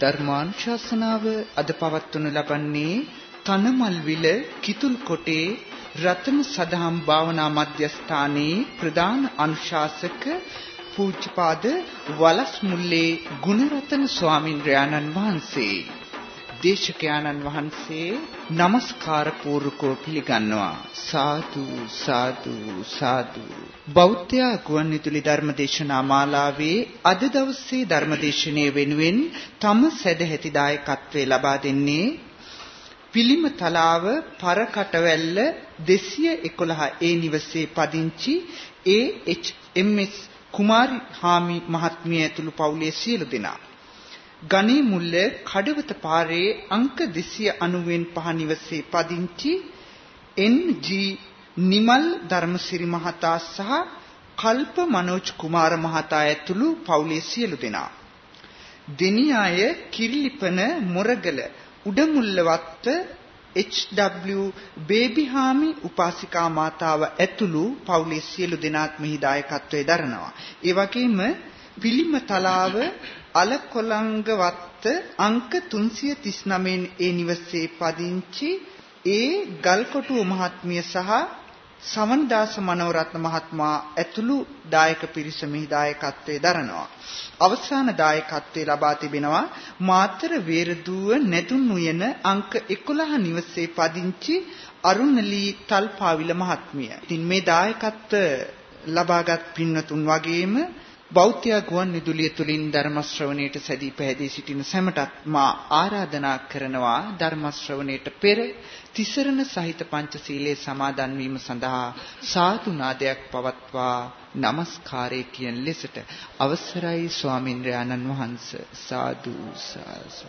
ධර්මානුශාසනාව අද පවත්වනු ලබන්නේ තනමල්විල කිතුල්කොටේ රතන සදහම් භාවනා මධ්‍යස්ථානයේ ප්‍රධාන අනුශාසක පූජ්‍යපාද වලස් මුල්ලේ ගුණරතන ස්වාමින්ද්‍රයාණන් වහන්සේ. දේශකයාණන් වහන්සේ নমස්කාර පූර්වකව පිළිගන්නවා සාදු සාදු සාදු බෞද්ධ ගුවන්විදුලි ධර්මදේශනා මාලාවේ අද දවසේ ධර්මදේශනයේ වෙනුවෙන් තම සැදැහැති දායකත්වයේ ලබා දෙන්නේ පිළිම තලාව පරකටවැල්ල 211 ඒ නිවසේ පදිංචි ඒ.එච්.එම්.එස්. කුමාරි හාමි මහත්මිය ඇතුළු පවුලේ සියලු දෙනා ගණේ මුල්ල කඩවත පාරේ අංක 290න් පහ නිවසේ පදිංචි එන්.ජී. නිමල් ධර්මසිරි මහතා සහ කල්ප මනෝජ් කුමාර මහතා ඇතුළු පවුලේ සියලු දෙනා දෙනියාය කිරිලිපන මොරගල උඩමුල්ලවත්ත එච්.ඩබ්ලිව් බේබිහාමි උපාසිකා මාතාව ඇතුළු පවුලේ සියලු දෙනාත් මෙහි දායකත්වයේ දරනවා. ඒ වගේම පිළිම තලාව අලකොලංගවත්ත අංක 339 ඒ නිවසේ පදිංචි ඒ ගල්කොටුව මහත්මිය සහ සමන්දාස මනෝරත්න මහත්මයා ඇතුළු දායක පිරිස මෙහි දායකත්වයේ දරනවා. අවසාන දායකත්වයේ ලබා තිබෙනවා මාතර වේරදුව නැතුන් උයන අංක 11 නිවසේ පදිංචි අරුණලී තල්පාවිල මහත්මිය. ඉතින් මේ දායකත්ව ලබාගත් පින්වතුන් වගේම බෞද්ධ ගුවන් විදුලිය තුලින් ධර්ම ශ්‍රවණයට සැදී පැහැදී සිටින සැමටත් මා ආරාධනා කරනවා ධර්ම ශ්‍රවණයට පෙර තිසරණ සහිත පංචශීලයේ සමාදන් වීම සඳහා සාතු නාදයක් පවත්වා নমස්කාරය කියන ලෙසට අවසරයි ස්වාමින්ද්‍රයාණන් වහන්සේ. සාදු සාසු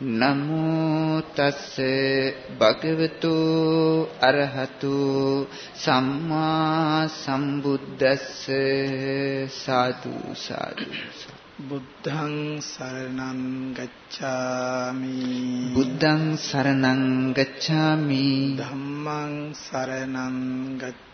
නමෝ තස් භගවතු අරහතු සම්මා සම්බුද්දස්ස සාදු සාදු. බුද්ධං සරණං ගච්ඡාමි. බුද්ධං සරණං ගච්ඡාමි. ධම්මං සරණං ගච්ඡාමි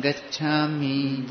ගච්ඡාමි ဒ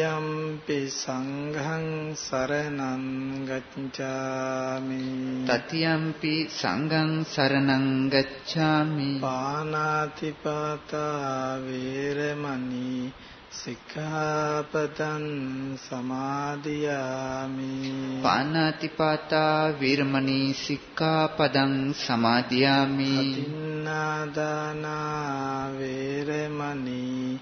තතියම්පි සංඝං සරණං ගච්ඡාමි। තතියම්පි සංඝං සරණං ගච්ඡාමි। පානාතිපාතා වේරමණී සික්ඛාපදං සමාදියාමි। පානාතිපාතා වීරමණී සික්ඛාපදං සමාදියාමි। අතින්නාදානා වේරමණී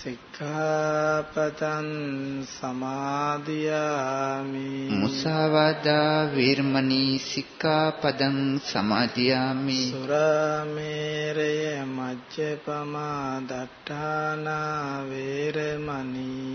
සික්ඛාපදං සමාදියාමි. මුසාවාදා වීර්මණී සික්ඛාපදං සමාදියාමි. සුරාමේරය මජ්ජපමා දට්ඨානා වේරමණී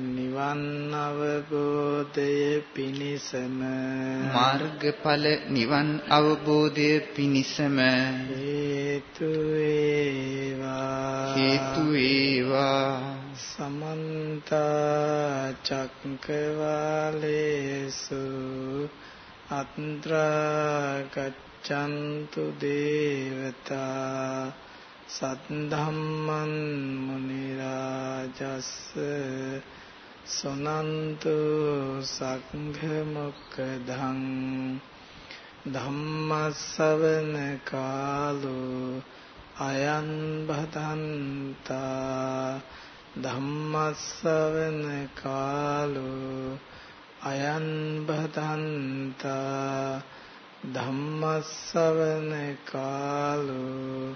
නිවන් අවබෝධය පිණිසම. මාර්ගඵල නිවන් අවබෝධය පිණිසම. හේතු වේවා. හේතු වේවා. සමන්ත චක්කවාලේසු. අත්‍රා ගච්ඡන්තු දේවතා. සද්ධම්මන් මුනි රාජස්ස සනන්තු සංඝ මොක්කදං ධම්මස්සවන කාලෝ අයං බදන්තා ධම්මස්සවන කාලෝ අයං බදන්තා ධම්මස්සවන කාලෝ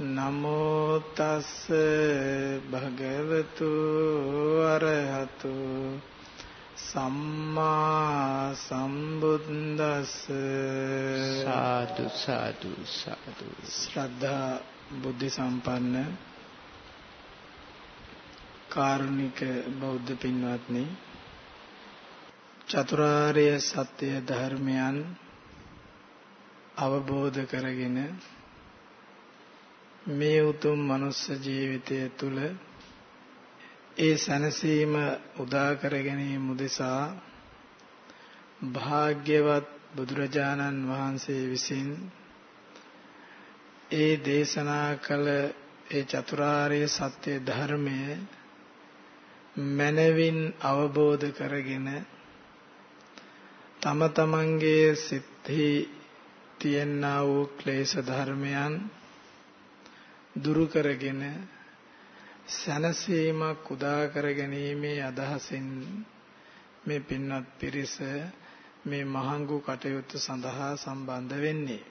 නමෝ තස් භගවතු අරහතු සම්මා සම්බුද්දස්ස සාදු සාදු සාදු. ශ්‍රද්ධා බුද්ධ සම්පන්න කාරුණික බෞද්ධ පින්වත්නි චතුරාර්ය සත්‍ය ධර්මයන් අවබෝධ කරගෙන මේ උතුම් මනුස්ස ජීවිතය තුළ ඒ සැනසීම උදා කර ගැනීම උදෙසා භාග්‍යවත් බුදුරජාණන් වහන්සේ විසින් ඒ දේශනා කළ ඒ චතුරාර්ය සත්‍ය ධර්මය මනවින් අවබෝධ කරගෙන තම තමන්ගේ සිත්හි තියෙනා වූ ක්ලේශ ධර්මයන් දුරු කරගෙන සනසීමක් උදා කර ගැනීමේ අදහසින් මේ පින්වත් පිරිස මේ මහඟු කටයුතු සඳහා සම්බන්ධ වෙන්නේ.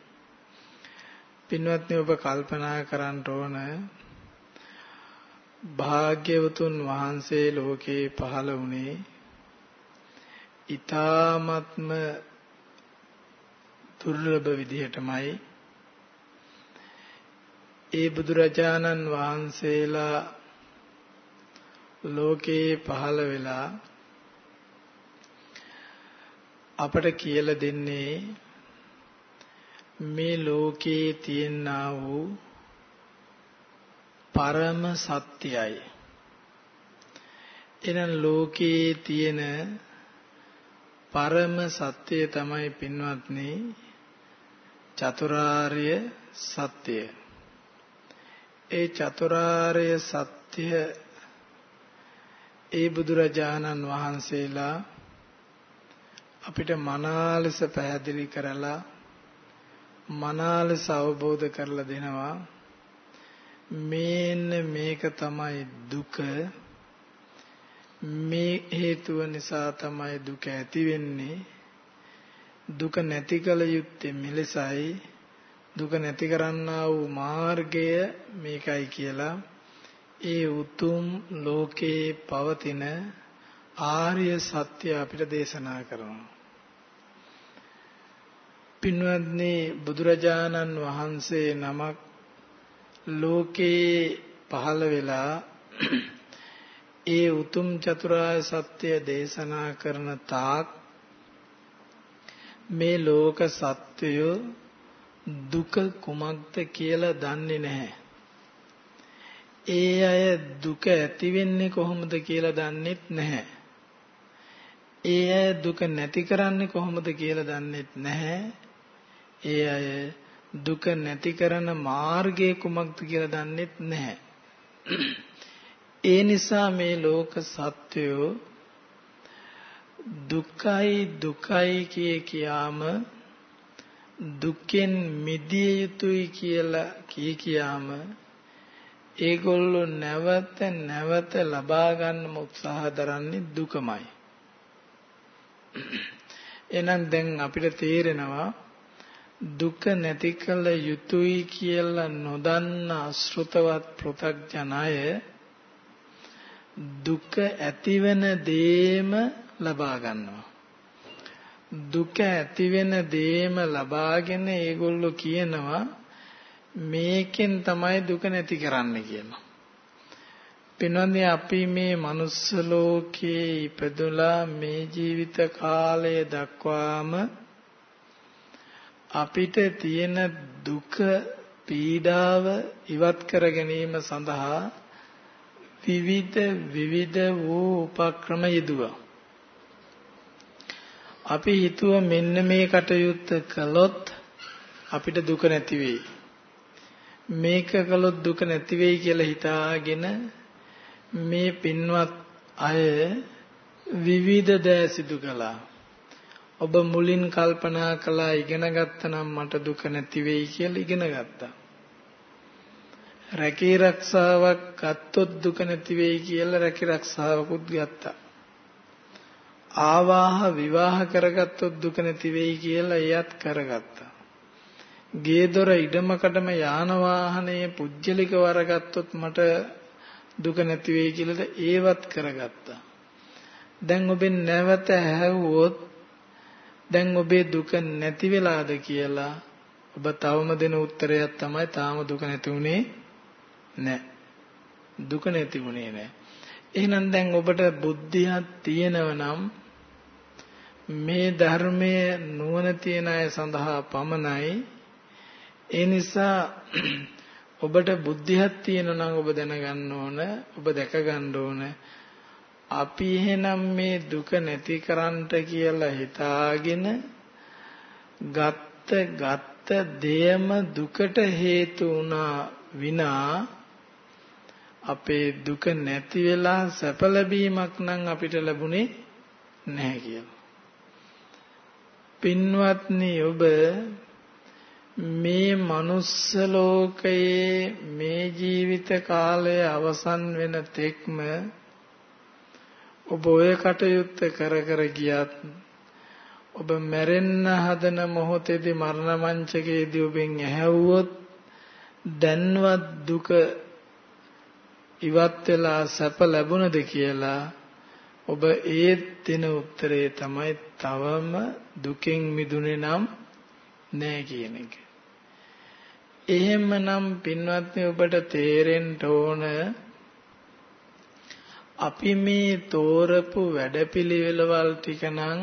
පින්වත්නි ඔබ කල්පනා කරන්න ඕන භාග්‍යවතුන් වහන්සේ ලෝකේ පහළ වුණේ ඊ타ත්ම දුර්ලභ විදිහටමයි ඒ බුදුරජාණන් වහන්සේලා ලෝකේ පහළ වෙලා අපට කියලා දෙන්නේ මේ ලෝකේ තියෙනා වූ පරම සත්‍යයි එනම් ලෝකේ තියෙන පරම සත්‍ය තමයි පින්වත්නි චතුරාර්ය සත්‍යය. ඒ චතුරාර්ය සත්‍ය ඒ බුදුරජාණන් වහන්සේලා අපිට මනාලෙස පැහැදිලි කරලා මනාලෙස අවබෝධ කරලා දෙනවා. මේන්න මේක තමයි දුක. මේ හේතුව නිසා තමයි දුක ඇති වෙන්නේ. දුක නැති කල යුත්තේ මෙලෙසයි. දුක නැති කරන්නා වූ මාර්ගය මේකයි කියලා ඒ උතුම් ලෝකේ පවතින ආර්ය සත්‍ය අපිට දේශනා කරනවා. පින්වත්නි බුදුරජාණන් වහන්සේ නමක් ලෝකේ පහළ වෙලා ඒ උතුම් චතුරාර්ය සත්‍ය දේශනා කරන තාක් මේ ලෝක සත්වය දුක කුමක්ද කියලා දන්නේ නැහැ. ඒ අය දුක ඇති වෙන්නේ කොහොමද කියලා දන්නෙත් නැහැ. ඒ අය දුක නැති කරන්නේ කොහොමද කියලා දන්නෙත් නැහැ. ඒ අය දුක නැති කරන මාර්ගය කුමක්ද කියලා දන්නෙත් නැහැ. ඒ නිසා මේ ලෝක සත්වයෝ දුකයි දුකයි කිය කියාම දුකෙන් මිදිය යුතුයි කියලා කී කියාම ඒගොල්ලෝ නැවත නැවත ලබා ගන්න උත්සාහ දරන්නේ දුකමයි. එහෙනම් දැන් අපිට තේරෙනවා දුක නැති කළ යුතුයි කියලා නොදන්න අශෘතවත් පෘථග්ජනය දුක ඇතිවෙන දේම ලබා ගන්නවා. දුක ඇති වෙන දේම ලබාගෙන ඒගොල්ලෝ කියනවා මේකෙන් තමයි දුක නැති කරන්නේ කියලා. පින්වත්නි අපි මේ manuss ලෝකයේ ඉපදුලා මේ ජීවිත කාලය දක්වාම අපිට තියෙන දුක පීඩාව ඉවත් කර ගැනීම සඳහා විවිධ විවිධ වූ උපක්‍රම යෙදුවා. අපි හිතුව මෙන්න මේ කටයුත්ත කළොත් අපිට දුක නැති වෙයි. මේක කළොත් දුක නැති වෙයි කියලා හිතාගෙන මේ පින්වත් අය විවිධ දෑ සිදු කළා. ඔබ මුලින් කල්පනා කළා ඉගෙන ගත්තනම් මට දුක නැති වෙයි කියලා ඉගෙන ගත්තා. රැකී රක්ෂාවක් ගත්තොත් දුක නැති වෙයි කියලා රැකී රක්ෂාවකුත් ගත්තා. ආවාහ විවාහ කරගත්තොත් දුක නැති වෙයි කියලා එයත් කරගත්තා. ගේ දොර ඉඩමකටම යාන වාහනයේ පුජ්‍යලික වරගත්තොත් මට දුක නැති වෙයි කියලා ඒවත් කරගත්තා. දැන් ඔබෙන් නැවත ඇහැවුවොත් දැන් ඔබේ දුක නැති වෙලාද කියලා ඔබ තවම දෙන උත්තරයක් තමයි තාම දුක නැති උනේ නැහැ. දුක නැති උනේ නැහැ. එහෙනම් දැන් ඔබට බුද්ධියක් තියෙනව නම් මේ ධර්මයේ නුවණ තියන අය සඳහා පමණයි ඒ නිසා ඔබට බුද්ධියක් තියෙනවා නම් ඔබ දැනගන්න ඕන ඔබ දැක ගන්න ඕන අපි එහෙනම් මේ දුක නැති කරන්නට කියලා හිතාගෙන ගත්ත ගත්ත දෙයම දුකට හේතු වුණා විනා අපේ දුක නැති වෙලා සැප ලැබීමක් නම් අපිට ලැබුණේ නැහැ කියලා. පින්වත්නි ඔබ මේ manuss ලෝකයේ මේ ජීවිත කාලය අවසන් වෙන තෙක්ම ඔබ ඔය කටයුත්ත කර කර ගියත් ඔබ මැරෙන්න හදන මොහොතේදී මරණ මංචකයේදී ඔබෙන් ඇහැව්වොත් දැන්වත් දුක ඉවත් වෙලා සැප ලැබුණද කියලා ඔබ ඒ දෙන උත්තරේ තමයි තවම දුකෙන් මිදුනේ නම් නෑ කියන එක. එහෙමනම් පින්වත්නි ඔබට තේරෙන්න ඕන අපි මේ තෝරපු වැඩපිළිවෙළවල් ටික නම්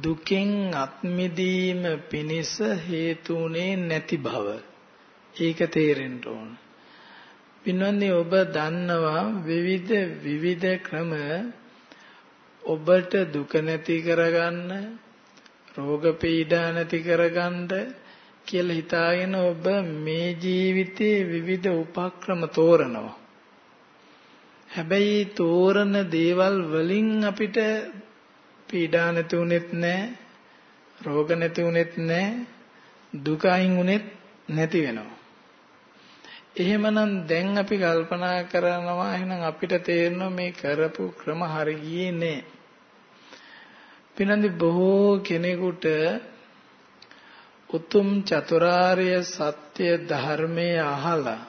දුකෙන් අත්මිදීම පිණිස හේතුුනේ නැති බව. ඒක තේරෙන්න ඕන. පින්වත්නි ඔබ දන්නවා විවිධ විවිධ ක්‍රම ඔබට දුක නැති කරගන්න රෝග පීඩා නැති කරගන්න කියලා හිතාගෙන ඔබ මේ ජීවිතේ විවිධ උපක්‍රම තෝරනවා හැබැයි තෝරන දේවල් වලින් අපිට පීඩා නැති උනේත් නැහැ රෝග නැති උනේත් නැහැ දුක අයින් උනේත් නැති වෙනවා එහෙමනම් දැන් අපි කල්පනා කරනවා එහෙනම් අපිට තේරෙනවා මේ කරපු ක්‍රම හරි ගියේ නෑ. පිනන්දි බොහෝ කෙනෙකුට උතුම් චතුරාර්ය සත්‍ය ධර්මයේ අහලා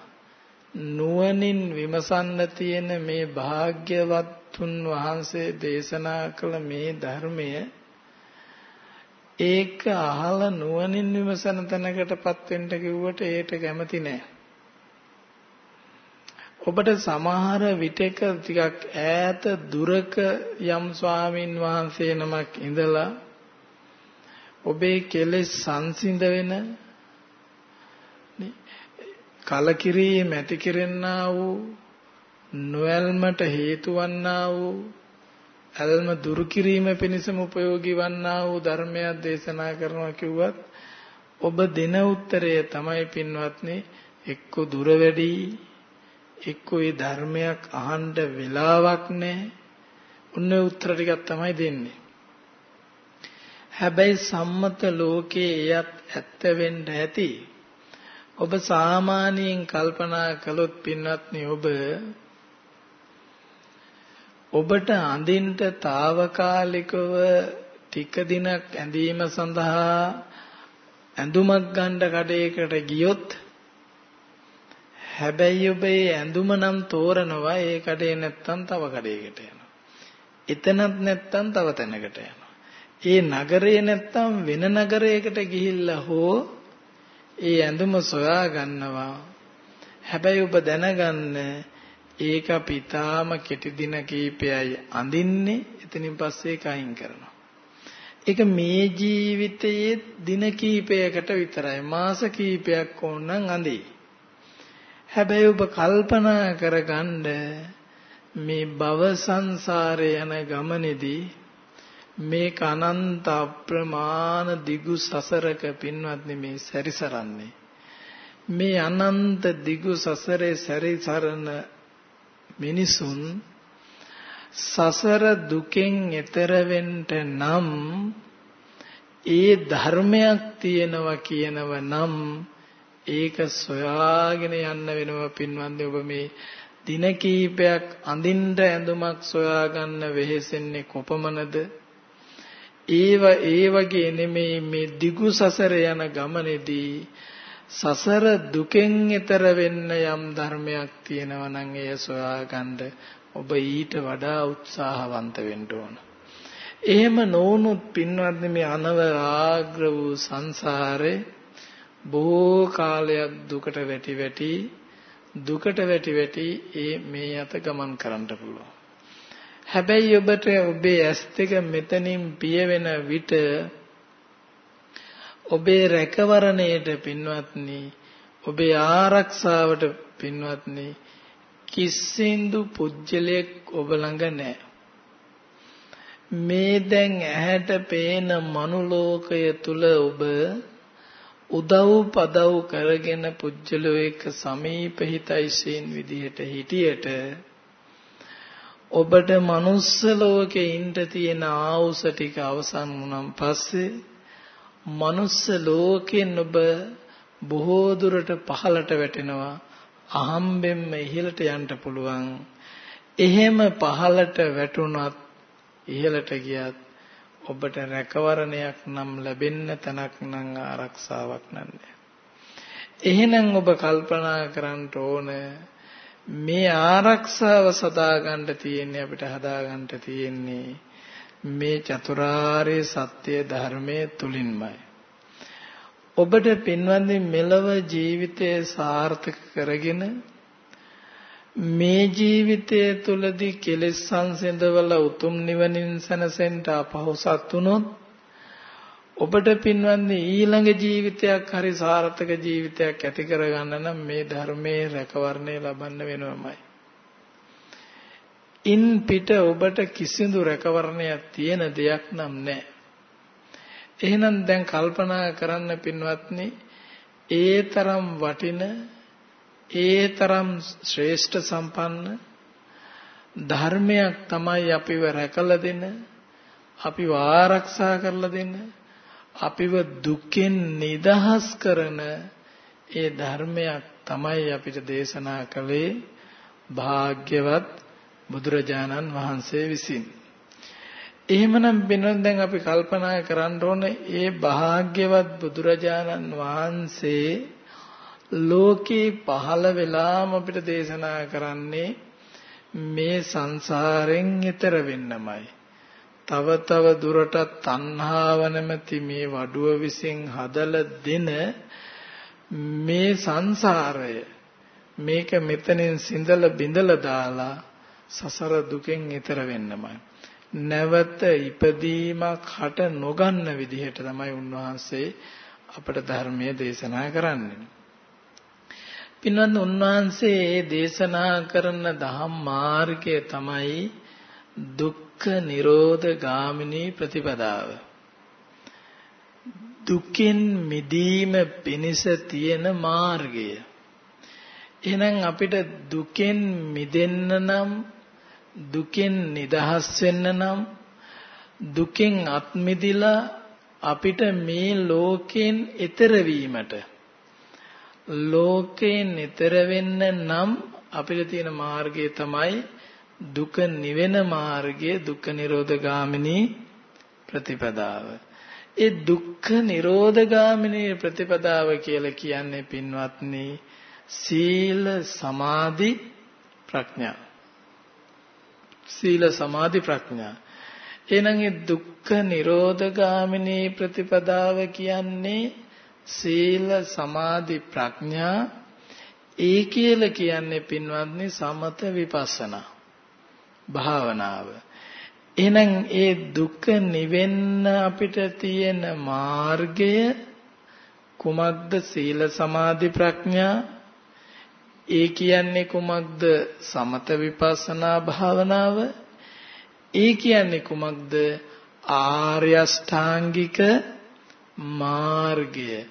නුවණින් විමසන්න තියෙන මේ භාග්‍යවත්තුන් වහන්සේ දේශනා කළ මේ ධර්මය ඒක අහලා නුවණින් විමසන තැනකටපත් වෙන්න කිව්වට ඒට කැමති නෑ. ඔබට සමහර විටක ටිකක් ඈත දුරක යම් ස්වාමින් වහන්සේ නමක් ඉඳලා ඔබේ කෙලෙස් සංසිඳ වෙන කලකිරීම ඇති කෙරෙන්නා වූ නොයල්මට හේතු වන්නා වූ ඇල්ම දුරු කිරීම පිණිසම ප්‍රයෝගී වන්නා වූ ධර්මයක් දේශනා කරනවා කිව්වත් ඔබ දෙන උත්තරය තමයි පින්වත්නි එක්ක දුර වැඩි. එක්ක ඒ ධර්මයක් අහන්න වෙලාවක් නැහැ. උන්න උත්තර ටිකක් තමයි දෙන්නේ. හැබැයි සම්මත ලෝකයේ එයත් ඇත්ත වෙන්න ඇති. ඔබ සාමාන්‍යයෙන් කල්පනා කළොත් පින්වත්නි ඔබ ඔබට අඳින්න తాවකාලිකව ටික දිනක් ඇඳීම සඳහා ඇඳුමක් ගන්න කඩේකට ගියොත් හැබැයි ඔබ ඒ ඇඳුම නම් තෝරනවා ඒ කඩේ නැත්තම් තව කඩේකට යනවා. එතනත් නැත්තම් තව තැනකට යනවා. ඒ නගරේ නැත්තම් වෙන නගරයකට ගිහිල්ලා හෝ ඒ ඇඳුම සොයා ගන්නවා. හැබැයි ඔබ දැනගන්න ඒක අපි තාම කෙටි දින කීපයයි අඳින්නේ එතනින් පස්සේ කයින් කරනවා. ඒක මේ ජීවිතයේ දින කීපයකට විතරයි මාස කීපයක් ඕනනම් අඳේ. හැබැයි ඔබ කල්පනා කරගන්න මේ භව සංසාරේ යන ගමනේදී මේ අනන්ත අප්‍රමාණ දිගු සසරක පින්වත්නි මේ සැරිසරන්නේ. මේ අනන්ත දිගු සසරේ සැරිසරන මිනිසුන් සසර දුකෙන් එතර නම් ඒ ධර්මයක් තියෙනවා කියනව නම් ඒක සොයාගෙන යන්න වෙනවා පින්වන්දි ඔබ මේ දින කීපයක් අඳින්න ඇඳුමක් සොයාගන්න වෙහෙසෙන්නේ කොපමණද ඒව ඒ වගේ නෙමෙයි මේ දිගු සසර යන ගමනේදී සසර දුකෙන් එතර වෙන්න යම් ධර්මයක් තියෙනවා නම් එය සොයාගන්න ඔබ ඊට වඩා උත්සාහවන්ත වෙන්න ඕන. එහෙම නොවුනොත් පින්වත්නි මේ අනවරාග්‍ර වූ සංසාරේ බොහෝ කාලයක් දුකට වැටි වැටි දුකට වැටි වැටි ඒ මේ යත ගමන් කරන්න පුළුවන්. හැබැයි ඔබට ඔබේ ඇස් දෙක මෙතනින් පියවෙන විට ඔබේ රැකවරණයට පින්වත්නි ඔබේ ආරක්ෂාවට පින්වත්නි කිසිඳු පුජ්‍යලයක් ඔබ ළඟ නැහැ. මේ දැන් ඇහැට පේන මනුලෝකය තුල ඔබ උදව් පදව් කරගෙන පුජ්‍යලෝ එක්ක සමීප හිතයිසෙන් විදිහට හිටියට ඔබට manuss ලෝකේ ඉන්න තියෙන ආවුස ටික අවසන් වුණාන් පස්සේ manuss ලෝකෙන් ඔබ බොහෝ දුරට පහළට වැටෙනවා. අහම්බෙන්ම ඉහළට යන්න පුළුවන්. එහෙම පහළට වැටුණත් ඉහළට ගියත් ඔබට රැකවරණයක් නම් ලැබෙන්න තැනක් නම් ආරක්ෂාවක් නැහැ. එහෙනම් ඔබ කල්පනා කරන්න ඕන මේ ආරක්ෂාව සදා ගන්න තියෙන්නේ අපිට හදා ගන්න තියෙන්නේ මේ චතුරාර්ය සත්‍ය ධර්මයේ තුලින්මයි. ඔබට පින්වන්දි මෙලව ජීවිතය සාර්ථක කරගෙන මේ ජීවිතය තුලදී කෙලෙස් සංසිඳවල උතුම් නිවනින් සැනසෙන්න අපහසුත් වුණොත් ඔබට පින්වන්දි ඊළඟ ජීවිතයක් හරි සාර්ථක ජීවිතයක් ඇති කරගන්න නම් මේ ධර්මයේ රැකවරණය ලබන්න වෙනවමයි. ඉන් පිට ඔබට කිසිදු රැකවරණයක් තියෙන දෙයක් නම් නැහැ. එහෙනම් දැන් කල්පනා කරන්න පින්වත්නි ඒ තරම් වටින ඒ තරම් ශ්‍රේෂ්ඨ සම්පන්න ධර්මයක් තමයි අපිව රැකලා දෙන අපිව ආරක්ෂා කරලා දෙන අපිව දුකෙන් නිදහස් කරන ඒ ධර්මයක් තමයි අපිට දේශනා කළේ භාග්‍යවත් බුදුරජාණන් වහන්සේ විසින්. එහෙමනම් වෙනොත් දැන් අපි කල්පනා කරන්න ඕනේ ඒ භාග්‍යවත් බුදුරජාණන් වහන්සේ ලෝකේ පහළ වෙලාම අපිට දේශනා කරන්නේ මේ සංසාරෙන් ඈතර වෙන්නමයි. තව තව දුරටත් තණ්හාව නැමැති මේ වඩුව විසින් හදලා දෙන මේ සංසාරය මේක මෙතනින් සිඳලා බිඳලා දාලා සසර දුකෙන් ඈතර වෙන්නමයි. නැවත ඉපදීමක් හට නොගන්න විදිහට තමයි උන්වහන්සේ අපට ධර්මයේ දේශනා කරන්නේ. පින්වත් උන්වහන්සේ දේශනා කරන දහම් මාර්ගය තමයි දුක්ඛ නිරෝධ ගාමිනී ප්‍රතිපදාව. දුකින් මිදීම පිණිස තියෙන මාර්ගය. එහෙනම් අපිට දුකෙන් මිදෙන්න නම් දුකෙන් නිදහස් වෙන්න නම් දුකෙන් අත් මිදිලා අපිට මේ ලෝකෙන් ඈතර වීමට ලෝකයෙන් ඈතර වෙන්න නම් අපිට තියෙන මාර්ගය තමයි දුක නිවෙන මාර්ගය දුක්ඛ නිරෝධ ගාමිනී ප්‍රතිපදාව. ඒ දුක්ඛ නිරෝධ ගාමිනී ප්‍රතිපදාව කියලා කියන්නේ පින්වත්නි සීල සමාධි ප්‍රඥා. සීල සමාධි ප්‍රඥා. එහෙනම් ඒ දුක්ඛ නිරෝධ ගාමිනී ප්‍රතිපදාව කියන්නේ සීල සමාධි ප්‍රඥා ඒ කියලා කියන්නේ පින්වත්නි සමත විපස්සනා භාවනාව. එහෙනම් ඒ දුක නිවෙන්න අපිට තියෙන මාර්ගය කුමක්ද? සීල සමාධි ප්‍රඥා. ඒ කියන්නේ කුමක්ද? සමත විපස්සනා භාවනාව. ඒ කියන්නේ කුමක්ද? ආර්ය අෂ්ටාංගික මාර්ගය.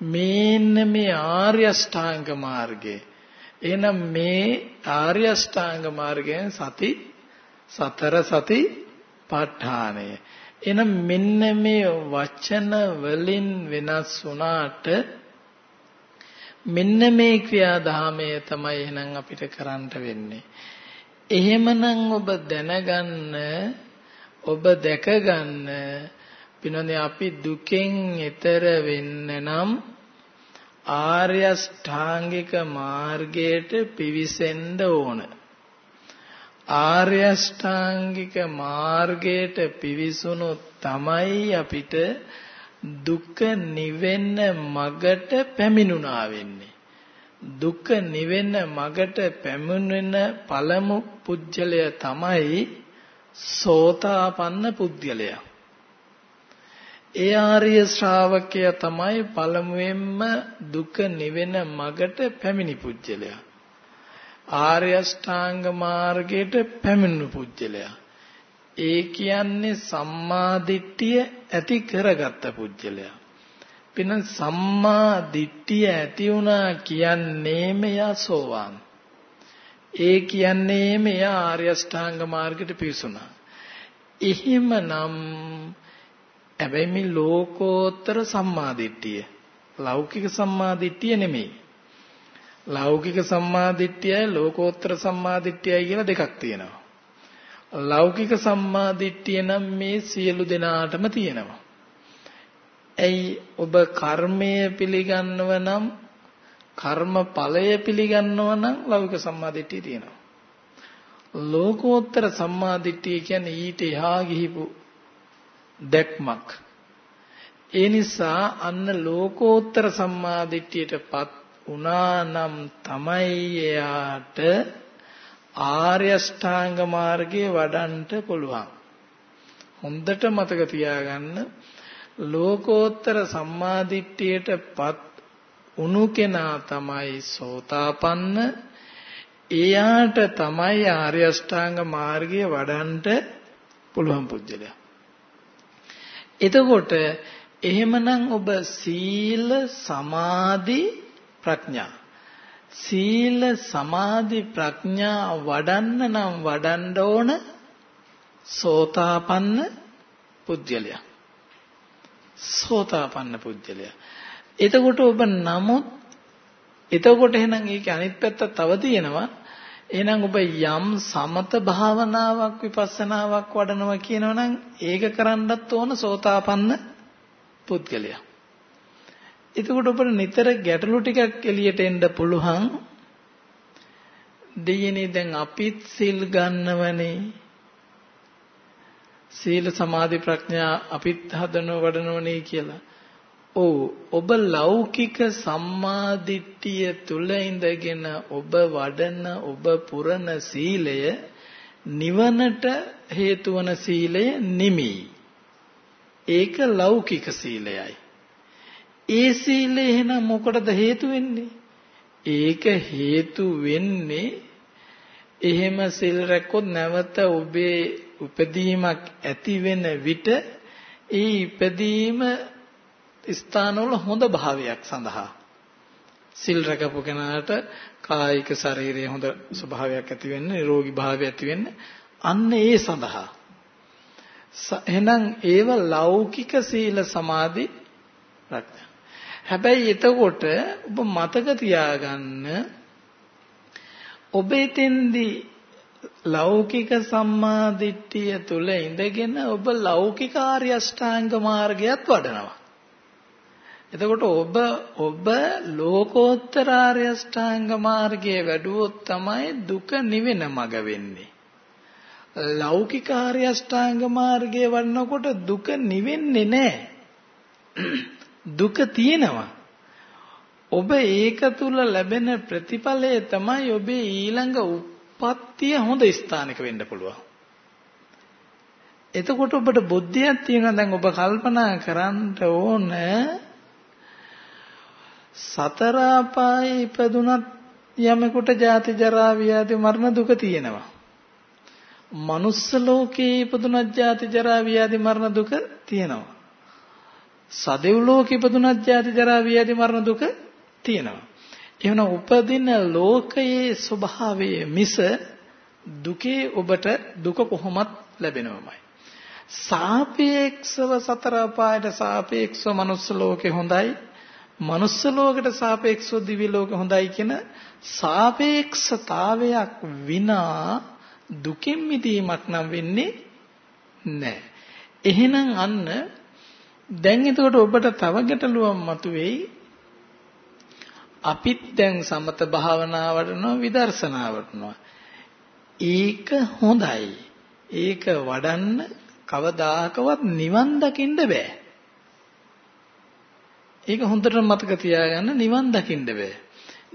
මේන්න මේ ආර්ය අෂ්ටාංග මාර්ගය. එහෙනම් මේ ආර්ය අෂ්ටාංග මාර්ගයෙන් සති සතර සති ප ဋ ාණය එහෙනම් මෙන්න මේ වචන වලින් වෙනස් වුණාට මෙන්න මේ ක්‍රියාදාමය තමයි එහෙනම් අපිට කරන්න වෙන්නේ. එහෙමනම් ඔබ දැනගන්න ඔබ දැකගන්න පිනෝනේ අපි දුකෙන් ඈතර වෙන්න නම් ආර්ය ෂ්ටාංගික මාර්ගයට පිවිසෙන්න ඕන. ආර්ය ෂ්ටාංගික මාර්ගයට පිවිසුණොත් තමයි අපිට දුක නිවෙන්න මගට පැමිණුණා වෙන්නේ. දුක නිවෙන්න මගට පැමිණෙන පළමු පුජ්‍යලය තමයි සෝතාපන්න පුද්ගලයා. ඒ ආර්ය ශ්‍රාවකය තමයි පළමුවෙන්ම දුක නිවෙන මගට පැමිණි පුජ්‍යලයා. ආර්ය අෂ්ටාංග මාර්ගයට පැමිණු පුජ්‍යලයා. ඒ කියන්නේ සම්මා දිට්ඨිය ඇති කරගත්ත පුජ්‍යලයා. පින සම්මා දිට්ඨිය ඇති වුණා කියන්නේ මෙයා සෝවාන්. ඒ කියන්නේ මෙයා ආර්ය අෂ්ටාංග මාර්ගයට පිවිසුණා. එහෙමනම් හැබැයි මේ ලෝකෝත්තර සම්මාදිට්ඨිය ලෞකික සම්මාදිට්ඨිය නෙමෙයි. ලෞකික සම්මාදිට්ඨියයි ලෝකෝත්තර සම්මාදිට්ඨියයි කියලා දෙකක් තියෙනවා. ලෞකික සම්මාදිට්ඨිය නම් මේ සියලු දෙනාටම තියෙනවා. ඇයි ඔබ කර්මය පිළිගන්නව නම් කර්ම ඵලය පිළිගන්නව නම් ලෞකික සම්මාදිට්ඨිය තියෙනවා. ලෝකෝත්තර සම්මාදිට්ඨිය කියන්නේ ඊට එහා ගිහිපු දැක්මක්. ඒ නිසා අන්න ලෝකෝත්තර සම්මාදිට්ඨියටපත් වුණා නම් තමයි එයාට ආර්ය අෂ්ටාංග මාර්ගයේ වඩන්ට පුළුවන්. හොඳට මතක තියාගන්න ලෝකෝත්තර සම්මාදිට්ඨියටපත් උණු කෙනා තමයි සෝතාපන්න එයාට තමයි ආර්ය අෂ්ටාංග මාර්ගය වඩන්ට පුළුවන් පුජ්‍යලයා. එතකොට එහෙමනම් ඔබ සීල සමාධි ප්‍රඥා. සීල සමාධි ප්‍රඥා වඩන්න නම් වඩන්න ඕන සෝතාපන්න පුජ්‍යලයා සෝතාපන්න පුජ්‍යලයා එතකොට ඔබ නමුත් එතකොට එහෙනම් ඒකේ අනිත් පැත්ත තව තියෙනවා. එහෙනම් ඔබ යම් සමත භාවනාවක් විපස්සනාවක් වඩනවා කියනවනම් ඒක කරන්නත් ඕන සෝතාපන්න පුද්ගලයා. එතකොට ඔබට නිතර ගැටලු ටිකක් එළියට එන්න පුළුවන්. දෙයනේ දැන් අපිත් සිල් ගන්නවනේ. සීල සමාධි ප්‍රඥා අපිත් හදනව වඩනවනේ කියලා. ඔව් ඔබ ලෞකික සම්මාදිට්ඨිය තුල ඉඳගෙන ඔබ වඩන ඔබ පුරන සීලය නිවනට හේතු වන සීලය නෙමෙයි. ඒක ලෞකික සීලයයි. ඒ සීලය එහෙනම් මොකටද හේතු වෙන්නේ? ඒක හේතු වෙන්නේ එහෙම සිල් රැක්කොත් නැවත ඔබේ උපදීමක් ඇති වෙන විට ඒ ඉපදීම ස්ථානවල හොඳ භාවයක් සඳහා. සිල් රැකපු කෙනාට කායික ශරීරයේ හොඳ ස්වභාවයක් ඇති වෙන්න නිරෝගී භාවය ඇති වෙන්න අන්න ඒ සඳහා. එහෙනම් ඒව ලෞකික සීල සමාධි ප්‍රඥා හැබැයි එතකොට ඔබ මතක තියාගන්න ඔබ එතෙන්දී ලෞකික සම්මාදිට්ඨිය තුල ඉඳගෙන ඔබ ලෞකික ආර්ය අෂ්ටාංග මාර්ගයත් වඩනවා. එතකොට ඔබ ඔබ ලෝකෝත්තර ආර්ය අෂ්ටාංග මාර්ගයේ වැඩුවොත් තමයි දුක නිවෙන මඟ වෙන්නේ. ලෞකික ආර්ය අෂ්ටාංග මාර්ගයේ වඩනකොට දුක නිවෙන්නේ නැහැ. දුක තියෙනවා. ඔබ ඒක තුල ලැබෙන ප්‍රතිඵලය තමයි ඔබේ ඊළඟ උප්පත්තිය හොඳ ස්ථානයක වෙන්න පුළුවන්. එතකොට ඔබට බුද්ධියක් තියෙනවා දැන් ඔබ කල්පනා කරන්න ඕන සතර අපායේ ඉපදුනත් යමෙකුට ජාති ජරා ව්‍යාධි මරණ දුක තියෙනවා. මනුස්ස ලෝකේ ඉපදුනත් ජාති ජරා ව්‍යාධි මරණ දුක තියෙනවා. සදෙව් ලෝකෙ ඉපදුනත් ජාති ජරා ව්‍යාධි මරණ දුක තියෙනවා. එහෙනම් උපදින ලෝකයේ ස්වභාවය මිස දුකේ ඔබට දුක කොහොමත් ලැබෙනවමයි. සාපේක්ෂව සතර අපායට සාපේක්ෂව මනුස්ස ලෝකේ හොඳයි. මනුස්ස ලෝකයට සාපේක්ෂව දිව්‍ය ලෝකේ හොඳයි කියන සාපේක්ෂතාවයක් විනා දුකින් මිදීමක් නම් වෙන්නේ නැහැ. එහෙනම් අන්න දැන් එතකොට ඔබට තව ගැටලුවක් මතුවේයි අපිත් දැන් සමත භාවනා වඩනවා විදර්ශනා වඩනවා. ඒක හොඳයි. ඒක වඩන්න කවදාකවත් නිවන් දකින්න බෑ. ඒක හොඳට මතක තියාගන්න නිවන් දකින්න බෑ.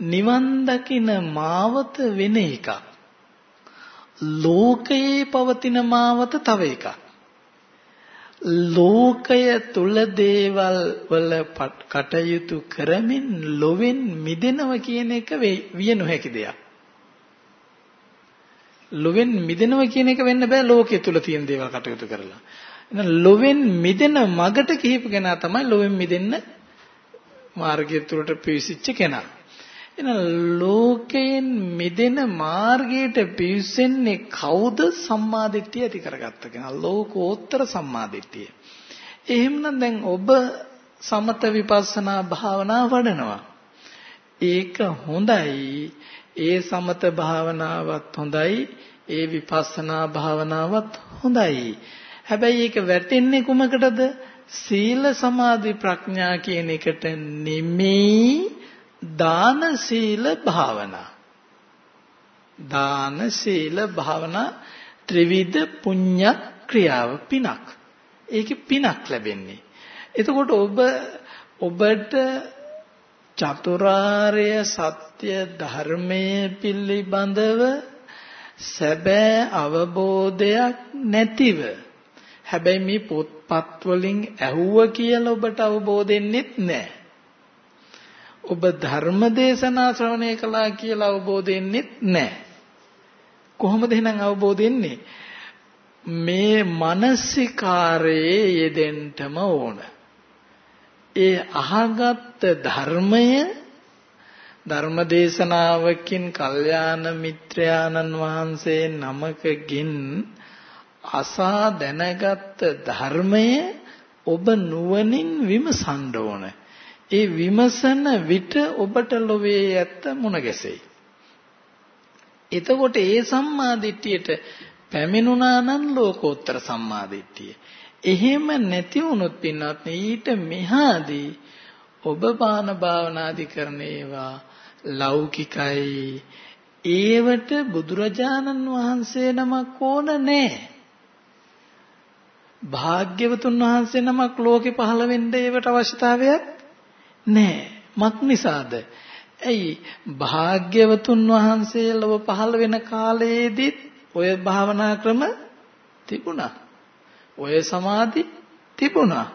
නිවන් දකින මාවත වෙන එකක්. ලෝකයේ පවතින මාවත තව එකක්. ලෝකය තුල දේවල් වල කටයුතු කරමින් ලොවෙන් මිදෙනව කියන එක විය නොහැකි දෙයක්. ලොවෙන් මිදෙනව කියන එක වෙන්න බෑ ලෝකයේ තුල තියෙන දේවල් කටයුතු කරලා. එහෙනම් ලොවෙන් මිදෙන මගට කිහිප කෙනා තමයි ලොවෙන් මිදෙන්න මාර්ගය තුලට පිවිසිච්ච කෙනා. එහෙනම් ලෝකයෙන් මිදෙන මාර්ගයට පිවිසෙන්නේ කවුද සම්මාදිට්ඨිය ඇති කරගත්ත කෙනා ලෝකෝත්තර සම්මාදිට්ඨිය. එහෙමනම් දැන් ඔබ සමත විපස්සනා භාවනා වඩනවා. ඒක හොඳයි. ඒ සමත භාවනාවත් හොඳයි. ඒ විපස්සනා භාවනාවත් හොඳයි. හැබැයි ඒක වැටෙන්නේ කුමකටද? සීල සමාධි ප්‍රඥා කියන එකට නෙමෙයි දාන සීල භාවනා. දාන සීල භාවනා ත්‍රිවිධ පුඤ්ඤ ක්‍රියාව පිනක්. ඒකේ පිනක් ලැබෙන්නේ. එතකොට ඔබ ඔබට චතුරාර්ය සත්‍ය ධර්මයේ පිළිබඳව සැබෑ අවබෝධයක් නැතිව හැබැයි මේ පොත්පත් වලින් ඇහුව කියලා ඔබට අවබෝධෙන්නෙත් නැහැ ඔබ ධර්ම දේශනා ශ්‍රවණය කළා කියලා අවබෝධෙන්නේ නැහැ. කොහොමද එහෙනම් අවබෝධෙන්නේ? මේ මානසිකාරයේ යෙදෙන්නම ඕන. ඒ අහගත් ධර්මය ධර්ම දේශනාවකින් කල්යාණ මිත්‍රයාණන් වහන්සේ නමකකින් අසා දැනගත් ධර්මය ඔබ නුවණින් විමසන්න ඕනේ. ඒ විමසන විට ඔබට ලොවේ ඇත්ත මුණ ගැසෙයි. එතකොට ඒ සම්මාදිට්ඨියට පැමිණුණා නම් ලෝකෝත්තර සම්මාදිට්ඨිය. එහෙම නැති වුණොත් පින්වත් ඊට මෙහාදී ඔබ බාන භාවනාදි කරන ඒවා ලෞකිකයි. ඒවට බුදුරජාණන් වහන්සේ නමක් ඕන නැහැ. භාග්‍යවතුන් වහන්සේ නමක් ලෝකෙ පහළ වෙන්න ඒවට අවශ්‍යතාවයක් නැහැ. මක් නිසාද? ඇයි භාග්‍යවතුන් වහන්සේ ලොව පහළ වෙන කාලයේදීත් ඔය භාවනා ක්‍රම තිබුණා. ඔය සමාධි තිබුණා.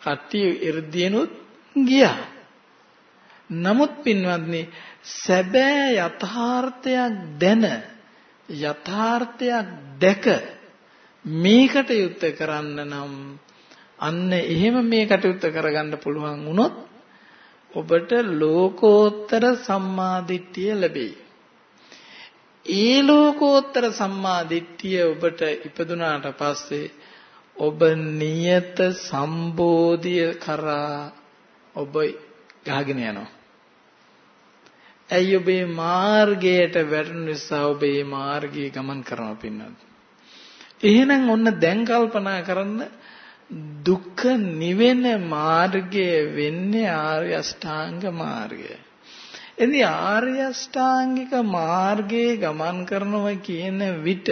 කට්ටිය 이르දිනුත් ගියා. නමුත් පින්වත්නි සැබෑ යථාර්ථයක් දැන යථාර්ථයක් දැක මේ කටයුත්ත කරන්න නම් අන්න එහෙම මේ කටයුත්ත කරගන්න පුළුවන් වුණොත් ඔබට ලෝකෝත්තර සම්මාදිට්ඨිය ලැබෙයි. ඒ ලෝකෝත්තර සම්මාදිට්ඨිය ඔබට ඉපදුනාට පස්සේ ඔබ නියත සම්බෝධිය කරා ඔබ ගහගෙන යනවා. ඇයි ඔබේ මාර්ගයට වැටෙන නිසා ඔබේ මාර්ගයේ ගමන් කරනවා පින්නත්. එහෙනම් ඔන්න දැන් කල්පනා කරන්න දුක්ඛ නිවෙන මාර්ගය වෙන්නේ ආර්ය අෂ්ටාංග මාර්ගය. එනි ආර්ය අෂ්ටාංගික මාර්ගයේ ගමන් කරනවා කියන විට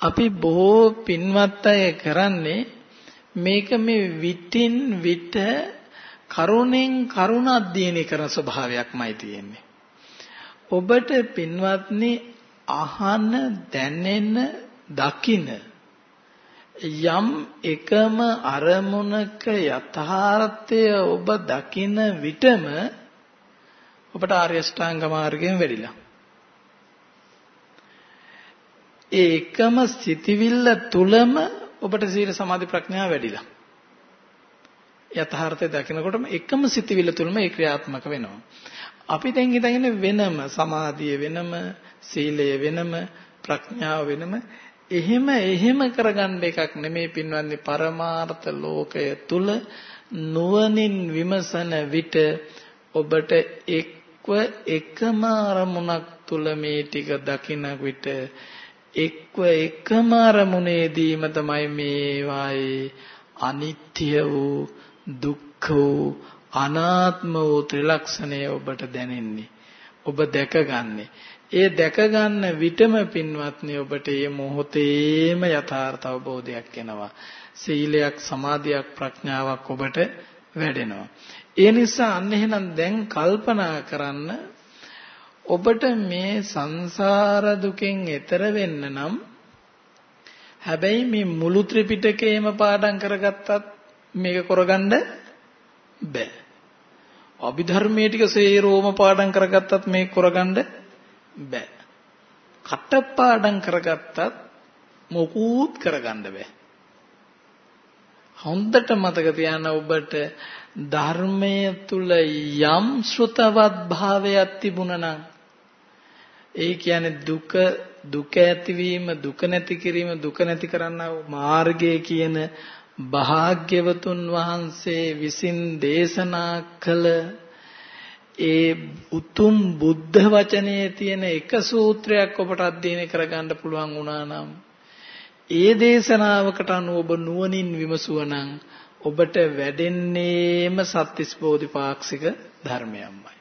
අපි බොහෝ පින්වත් අය කරන්නේ මේක මේ විටින් විට කරුණෙන් කරුණ අධ්‍යයනය කරන ස්වභාවයක්මයි තියෙන්නේ. ඔබට පින්වත්නි අහන දැනෙන දකින යම් එකම අරමුණක යථාර්ථය ඔබ දකින විටම ඔබට ආර්ය ශ්‍රාංග මාර්ගයෙන් වැඩිලා. ඒ එකම සිතිවිල්ල තුලම ඔබට සීල සමාධි ප්‍රඥා වැඩිලා. යථාර්ථය දකිනකොටම එකම සිතිවිල්ල තුලම ඒ ක්‍රියාත්මක වෙනවා. අපි දැන් හිතගෙන වෙනම සමාධිය වෙනම සීලය වෙනම ප්‍රඥාව වෙනම. එහෙම එහෙම කරගන්න එකක් නෙමේ පින්වත්නි පරමාර්ථ ලෝකය තුල නුවණින් විමසන විට ඔබට එක්ව එකම අරමුණක් තුල මේ ටික දකින විට එක්ව එකම අරමුණේදීම තමයි මේ වායේ අනිත්‍ය වූ දුක්ඛ වූ අනාත්ම වූ ත්‍රිලක්ෂණය ඔබට දැනෙන්නේ. ඔබ දැකගන්නේ. ඒ දැක ගන්න විටම පින්වත්නි ඔබට මේ මොහොතේම යථාර්ථ අවබෝධයක් එනවා. සීලයක්, සමාධියක්, ප්‍රඥාවක් ඔබට වැඩෙනවා. ඒ නිසා අන්න එහෙනම් දැන් කල්පනා කරන්න ඔබට මේ සංසාර දුකෙන් එතර වෙන්න නම් හැබැයි මේ මුළු ත්‍රිපිටකයම පාඩම් කරගත්තත් මේක කරගන්න බෑ. අභිධර්මයේ ටික සේරෝම පාඩම් කරගත්තත් මේක කරගන්න බෑ. කටපාඩම් කරගත්තත් මොකුත් කරගන්න බෑ. හොඳට මතක තියාගන්න ඔබට ධර්මයේ තුල යම් ශ්‍රුතවත් භාවයක් තිබුණා නම් ඒ කියන්නේ දුක දුක ඇතිවීම දුක නැති කිරීම දුක නැති කරන්නා මාර්ගය කියන භාග්‍යවතුන් වහන්සේ විසින් දේශනා කළ ඒ උතුම් බුද්ධ වචනේ තියෙන එක සූත්‍රයක් ඔබට අධ්‍යයනය කරගන්න පුළුවන් වුණා නම් ඒ දේශනාවකට අනුව ඔබ නුවණින් විමසුවනම් ඔබට වැඩෙන්නේම සත්‍තිස් බෝධිපාක්ෂික ධර්මයන්මයි.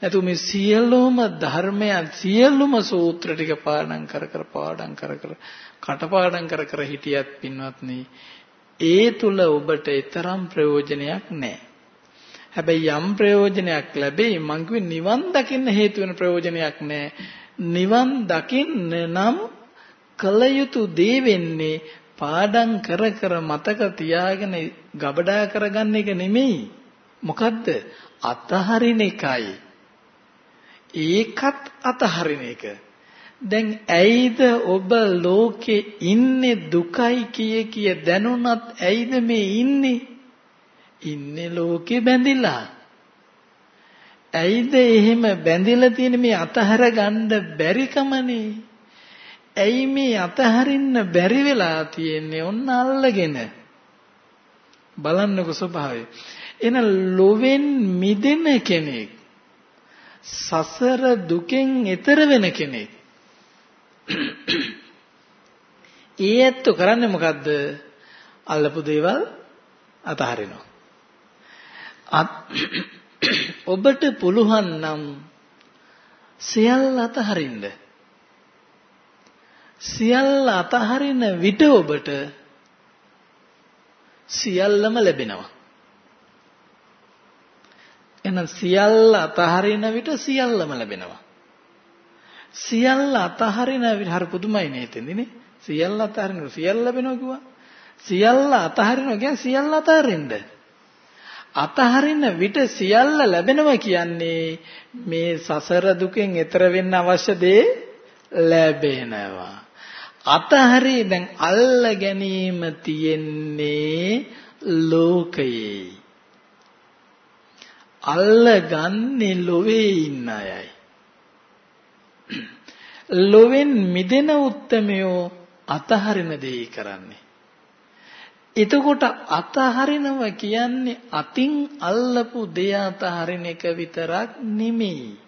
නැතු මේ සියලුම ධර්මයන් සියලුම සූත්‍ර ටික පාඩම් කර කර පාඩම් කර කර කටපාඩම් කර කර හිටියත් පින්වත්නි ඒ තුල ඔබට ඊතරම් ප්‍රයෝජනයක් නැහැ. හැබැයි යම් ප්‍රයෝජනයක් ලැබෙයි මං කිව්වේ නිවන් දකින්න හේතු වෙන ප්‍රයෝජනයක් නැහැ. නිවන් දකින්න නම් කල යුතු දේ වෙන්නේ පාඩම් කර කර මතක තියාගෙන ගබඩා කරගන්න එක නෙමෙයි. මොකද්ද? අතහරින එකයි. ඒකත් අතහරින එක. දැන් ඇයිද ඔබ ලෝකේ ඉන්නේ දුකයි කිය කිය දැනුණත් ඇයිද මේ ඉන්නේ? ඉන්නේ ලෝකේ බැඳිලා. ඇයිද එහෙම බැඳිලා තියෙන මේ අතහැර ගන්න බැරිකමනේ? ඇයි මේ අතහරින්න බැරි වෙලා තියෙන්නේ ඔන්න අල්ලගෙන? බලන්නකො ස්වභාවය. එන ලොවෙන් මිදෙන කෙනෙක් සසර දුකෙන් එතර වෙන කෙනෙක්. ඒ ඇත්ත කරන්නේ මොකද්ද? අල්ලපු දේවල් අතහරිනවා. ඔබට පුළුවන් නම් සියල්ල අතහරින්න. සියල්ල අතහරින විට ඔබට සියල්ලම ලැබෙනවා. එහෙනම් සියල්ල අතහරින විට සියල්ලම ලැබෙනවා. සියල්ල අතහරින විට හරි පුදුමයි නේ එතෙන්දිනේ. සියල්ල අතහරින සියල්ල ලැබෙනවා කිව්වා. සියල්ල අතහරිනවා කියන්නේ සියල්ල අතහරින්න. අතහරින විට සියල්ල ලැබෙනවා කියන්නේ මේ සසර දුකෙන් එතර වෙන්න අවශ්‍ය දේ ලැබෙනවා. අතහරි දැන් අල්ල ගැනීම තියෙන්නේ ලෝකයේ. අල්ල ගන්නේ ලොවේ ඉන්න අයයි. ලොවෙන් මිදෙන උත්මයෝ අතහරින දෙයි කරන්නේ. එතකොට අතහරිනවා කියන්නේ අතින් අල්ලපු දෙය අතහරින එක විතරක් නෙමෙයි.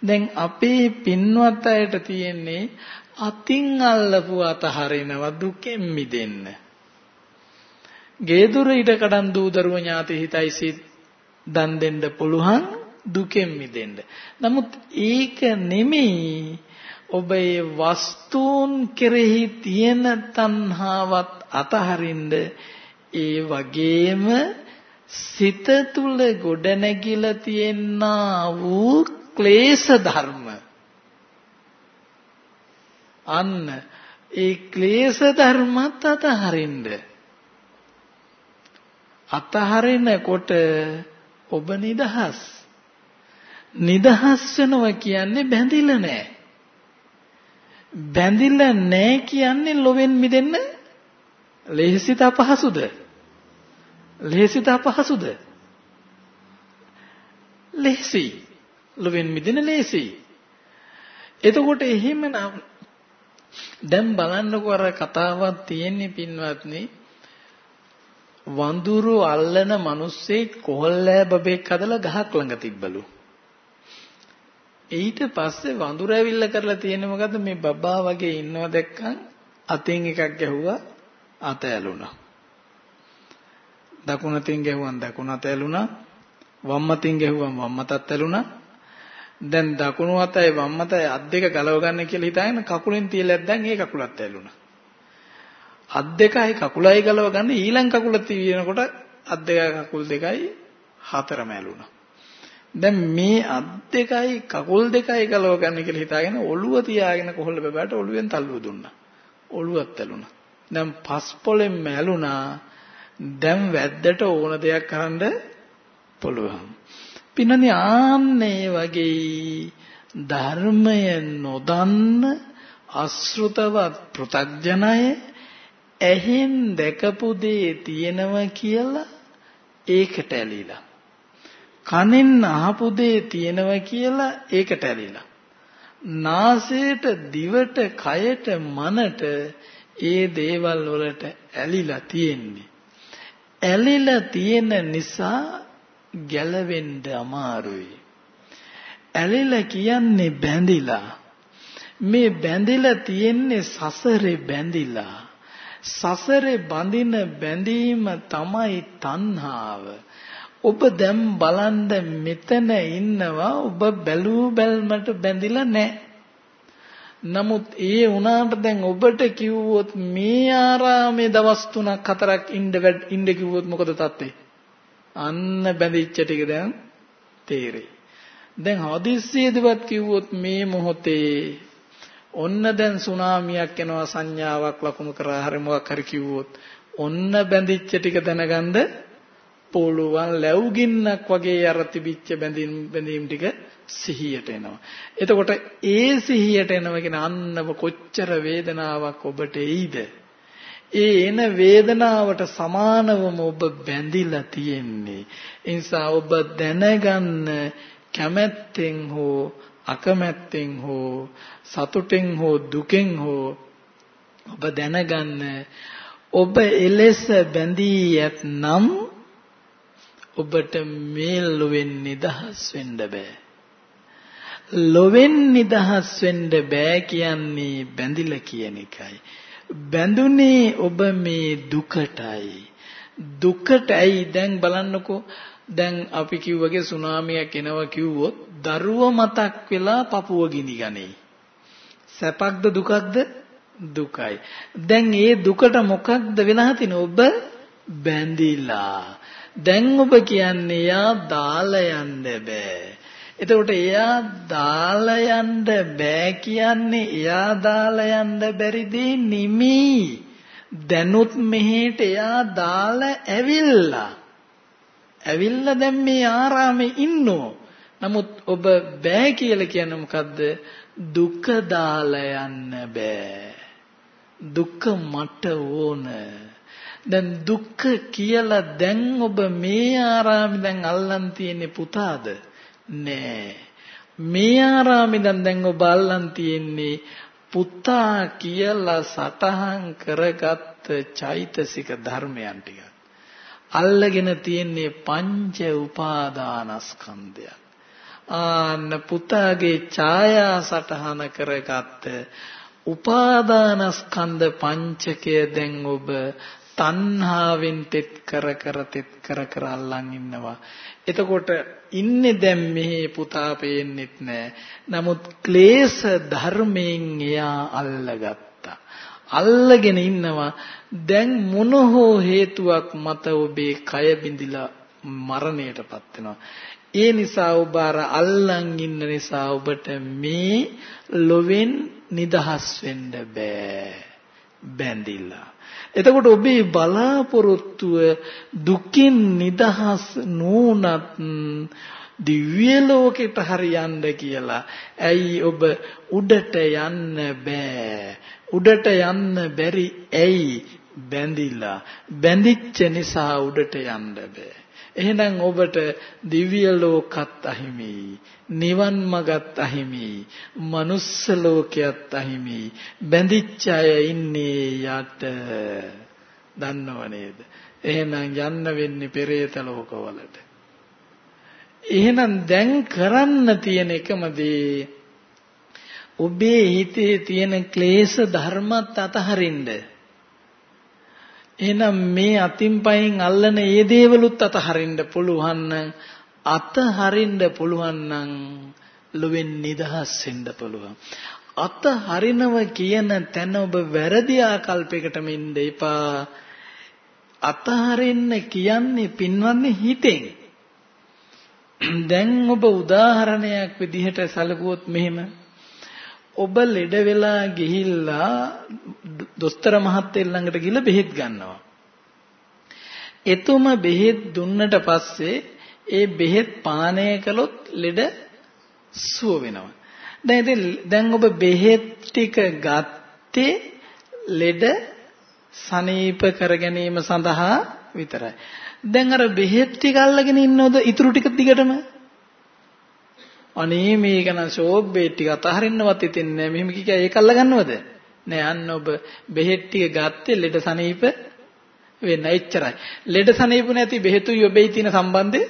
දැන් අපේ පින්වත් අයට තියෙන්නේ අතින් අල්ලපු අතහරිනවා දුකෙන් මිදෙන්න. ගේදුර ඊට කඩන් දූ දරුව ඥාති හිතයි සිත් දන් දෙන්න පුළුවන් දුකෙන් මිදෙන්න. නමුත් ඒක නෙමෙයි ඔබ ඒ වස්තුන් කෙරෙහි තියෙන තණ්හාවත් අතහරින්න ඒ වගේම සිත තුල ගොඩනැගිලා තියෙනා වූ ක්ලේශ ධර්ම. අන්න ඒ ක්ලේශ ධර්මත් අතහරින්න අතහරිනකොට ඔබ නිදහස්. නිදහස් වෙනවා කියන්නේ බැඳිලා නැහැ. බැඳිලා නැහැ කියන්නේ ලොවෙන් මිදෙන්න? ලේසිත අපහසුද? ලේසිත අපහසුද? ලේසි ලොවෙන් මිදෙන ලේසි එතකොට එහෙමනම් දැන් බලන්නකෝ අර කතාවක් තියෙන්නේ පින්වත්නි. වඳුරු අල්ලන මිනිස්සේ කොහොල්ලෑ බබෙක් හදලා ගහක් ළඟ තිබ්බලු. ඊට පස්සේ වඳුර ඇවිල්ලා කරලා තියෙන්නේ මොකද්ද? මේ බබා වගේ ඉන්නව දැක්කන් අතෙන් එකක් ගැහුවා අත ඇලුනා. දකුණ අතින් ගැහුවන් දකුණ අත ඇලුනා. වම් අතින් ගැහුවම් වම් අතත් ඇලුනා. දැන් දකුණු අතයි වම් අතයි අත් දෙක ගලව ගන්න කියලා හිතාගෙන කකුලෙන් තියලා දැන් ඒ කකුලත් ඇලුනා. අත් දෙකයි කකුලයි ගලව ගන්න ඊළඟ කකුල තියෙනකොට අත් දෙක කකුල් දෙකයි හතරම ඇලුනා. දැන් මේ අත් දෙකයි කකුල් දෙකයි ගලව ගන්න කියලා හිතාගෙන ඔළුව තියාගෙන කොහොල්ල බබාට ඔළුවෙන් තල්ලුව දුන්නා. ඔළුවත් ඇලුනා. දැන් පස් පොලෙන් මැලුනා. දැන් වැද්දට ඕන දෙයක් කරන්න පුළුවන්. පින්නනේ ආන්නේ වගේ ධර්මය නොදන්න අසෘතවත් පෘතග්ජනය ඇහෙන් දැකපු දේ තියෙනවා කියලා ඒකට ඇලිලා කනෙන් අහපු දේ තියෙනවා කියලා ඒකට ඇලිලා. නාසයට, දිවට, කයට, මනට ඒ දේවල් වලට ඇලිලා තියෙන්නේ. ඇලිලා තියෙන නිසා ගැලවෙන්න අමාරුයි. ඇලිලා කියන්නේ බැඳිලා. මේ බැඳිලා තියෙන්නේ සසරේ බැඳිලා. සසරේ බඳින බැඳීම තමයි තණ්හාව. ඔබ දැන් බලන්න මෙතන ඉන්නවා ඔබ බැලූ බැල්මට බැඳිලා නැහැ. නමුත් ඒ වුණාට දැන් ඔබට කිව්වොත් මේ ආරාමේ දවස් 3ක් 4ක් ඉන්න ඉන්න කිව්වොත් මොකද තත්ත්වේ? අන්න බැඳිච්ච ටික දැන් තේරෙයි. දැන් හදිස්සියේදවත් කිව්වොත් මේ මොහොතේ ඔන්න දැන් සුනාමියක් එනවා සංඥාවක් ලකුණු කරා හරි මොකක් හරි කිව්වොත් ඔන්න බැඳිච්ච ටික දැනගන්න පුළුවන් ලැබුගින්නක් වගේ අර තිබිච්ච බැඳීම් බැඳීම් ටික සිහියට එනවා. එතකොට ඒ සිහියට එනවා කියන අන්නව කොච්චර වේදනාවක් ඔබට එයිද? ඒ එන වේදනාවට සමානවම ඔබ බැඳිලා තියෙන්නේ. ඒ නිසා ඔබ දැනගන්න කැමැත්තෙන් හෝ අකමැත්තෙන් හෝ සතුටෙන් හෝ දුකෙන් හෝ ඔබ දැනගන්න ඔබ එලෙස බැඳී ඇතනම් ඔබට මේ ලොවෙන් නිදහස් වෙන්න බෑ. ලොවෙන් නිදහස් වෙන්න බෑ කියන්නේ බැඳිලා කියන එකයි. බැඳුනේ ඔබ මේ දුකටයි. දුකටයි දැන් බලන්නකෝ දැන් අපි කිව්වගේ සුනාමියක් එනවා කිව්වොත් දරුව මතක් වෙලා පපුව ගිනි ගනී. සැපක්ද දුකක්ද? දුකයි. දැන් ඒ දුකට මොකක්ද වෙලා තියෙන්නේ? ඔබ බැඳිලා. දැන් ඔබ කියන්නේ යා දාලා යන්න බෑ. එතකොට එයා දාලා යන්න බෑ කියන්නේ එයා දාලා යන්න බැරි දේ නිමි. දැනුත් මෙහෙට එයා දාලා ඇවිල්ලා. ඇවිල්ලා දැන් මේ ආරාමේ ඉන්නෝ. නමුත් ඔබ බෑ කියලා කියන්නේ මොකද්ද? දුක දාලා යන්න බෑ. දුක මට ඕන. දැන් දුක්ඛ කියලා දැන් ඔබ මේ ආරාමේ දැන් අල්ලන් තියෙන්නේ පුතාද? නෑ. මේ ආරාමේ දැන් දැන් ඔබ අල්ලන් තියෙන්නේ පුතා කියලා සටහන් කරගත්ත චෛතසික ධර්මයන් ටික. අල්ලගෙන තියෙන්නේ පංච උපාදානස්කන්ධයක්. ආන්න පුතාගේ ඡායා සටහන කරගත්ත උපාදානස්කන්ධ පංචකය දැන් ඔබ තණ්හාවෙන් තෙත් කර කර තෙත් කර කර අල්ලන් ඉන්නවා. එතකොට ඉන්නේ දැන් මෙහි පුතා පේන්නෙත් නෑ. නමුත් ක්ලේශ ධර්මයෙන් එයා අල්ලගත්තා. අල්ලගෙන ඉන්නවා. දැන් මොන හෝ හේතුවක් මත ඔබේ කය බිඳිලා මරණයටපත් වෙනවා. ඒ නිසා ඔබ අර අල්ලන් ඉන්න නිසා ඔබට මේ ලොවෙන් නිදහස් වෙන්න බෑ. බැඳිලා. එතකොට ඔබේ බලාපොරොත්තුව දුකින් නිදහස් නොඋනත් දිව්‍ය ලෝකෙට හරියන්න කියලා. ඇයි ඔබ උඩට යන්න බෑ. උඩට යන්න බැරි ඇයි බැඳිලා. බැඳිච්ච නිසා උඩට යන්න බෑ. එහෙනම් ඔබට දිව්‍ය ලෝකත් අහිමි, නිවන් මගත් අහිමි, මනුස්ස ලෝකයත් අහිමි. බැඳිච්ච අය ඉන්නේ යට. දන්නව නේද? එහෙනම් යන්න වෙන්නේ පෙරේත ලෝකවලට. එහෙනම් දැන් කරන්න තියෙන එකම දේ ඔබේ හිතේ තියෙන ක්ලේශ ධර්මත් අතහරින්න. එහෙනම් මේ අතින් පයින් අල්ලන ඒ දේවලුත් අතහරින්න පුළුවන් නම් අතහරින්න පුළුවන් නම් ලොවෙන් නිදහස් වෙන්න පුළුවන්. අතහරිනව කියන තැන ඔබ වැරදි ආකල්පයකටම ඉන්න එපා. අතහරින්න කියන්නේ පින්වන්නේ හිතෙන්. දැන් ඔබ උදාහරණයක් විදිහට සැලකුවොත් මෙහෙම ඔබ ලෙඩ වෙලා ගිහිල්ලා දොස්තර මහත්තයා ළඟට ගිහලා බෙහෙත් ගන්නවා. එතුම බෙහෙත් දුන්නට පස්සේ ඒ බෙහෙත් පානය කළොත් ලෙඩ සුව වෙනවා. දැන් ඉතින් දැන් ඔබ බෙහෙත් ටික ගත්තේ ලෙඩ සනීප කර ගැනීම සඳහා විතරයි. දැන් අර බෙහෙත් ටික අල්ලගෙන ඉන්නවද ඉතුරු ටික දිගටම? අනේ මේක නම් ෂෝප් බේට් ටික අතහරින්නවත් ඉතින් නෑ මෙහෙම කිය ඒක අල්ල ගන්නවද නෑ අන්න ඔබ බෙහෙත් ටික ගත්තේ ලෙඩ සනීප වෙන්න එච්චරයි ලෙඩ සනීප නැති බෙහෙතුයි ඔබේ තියෙන සම්බන්ධය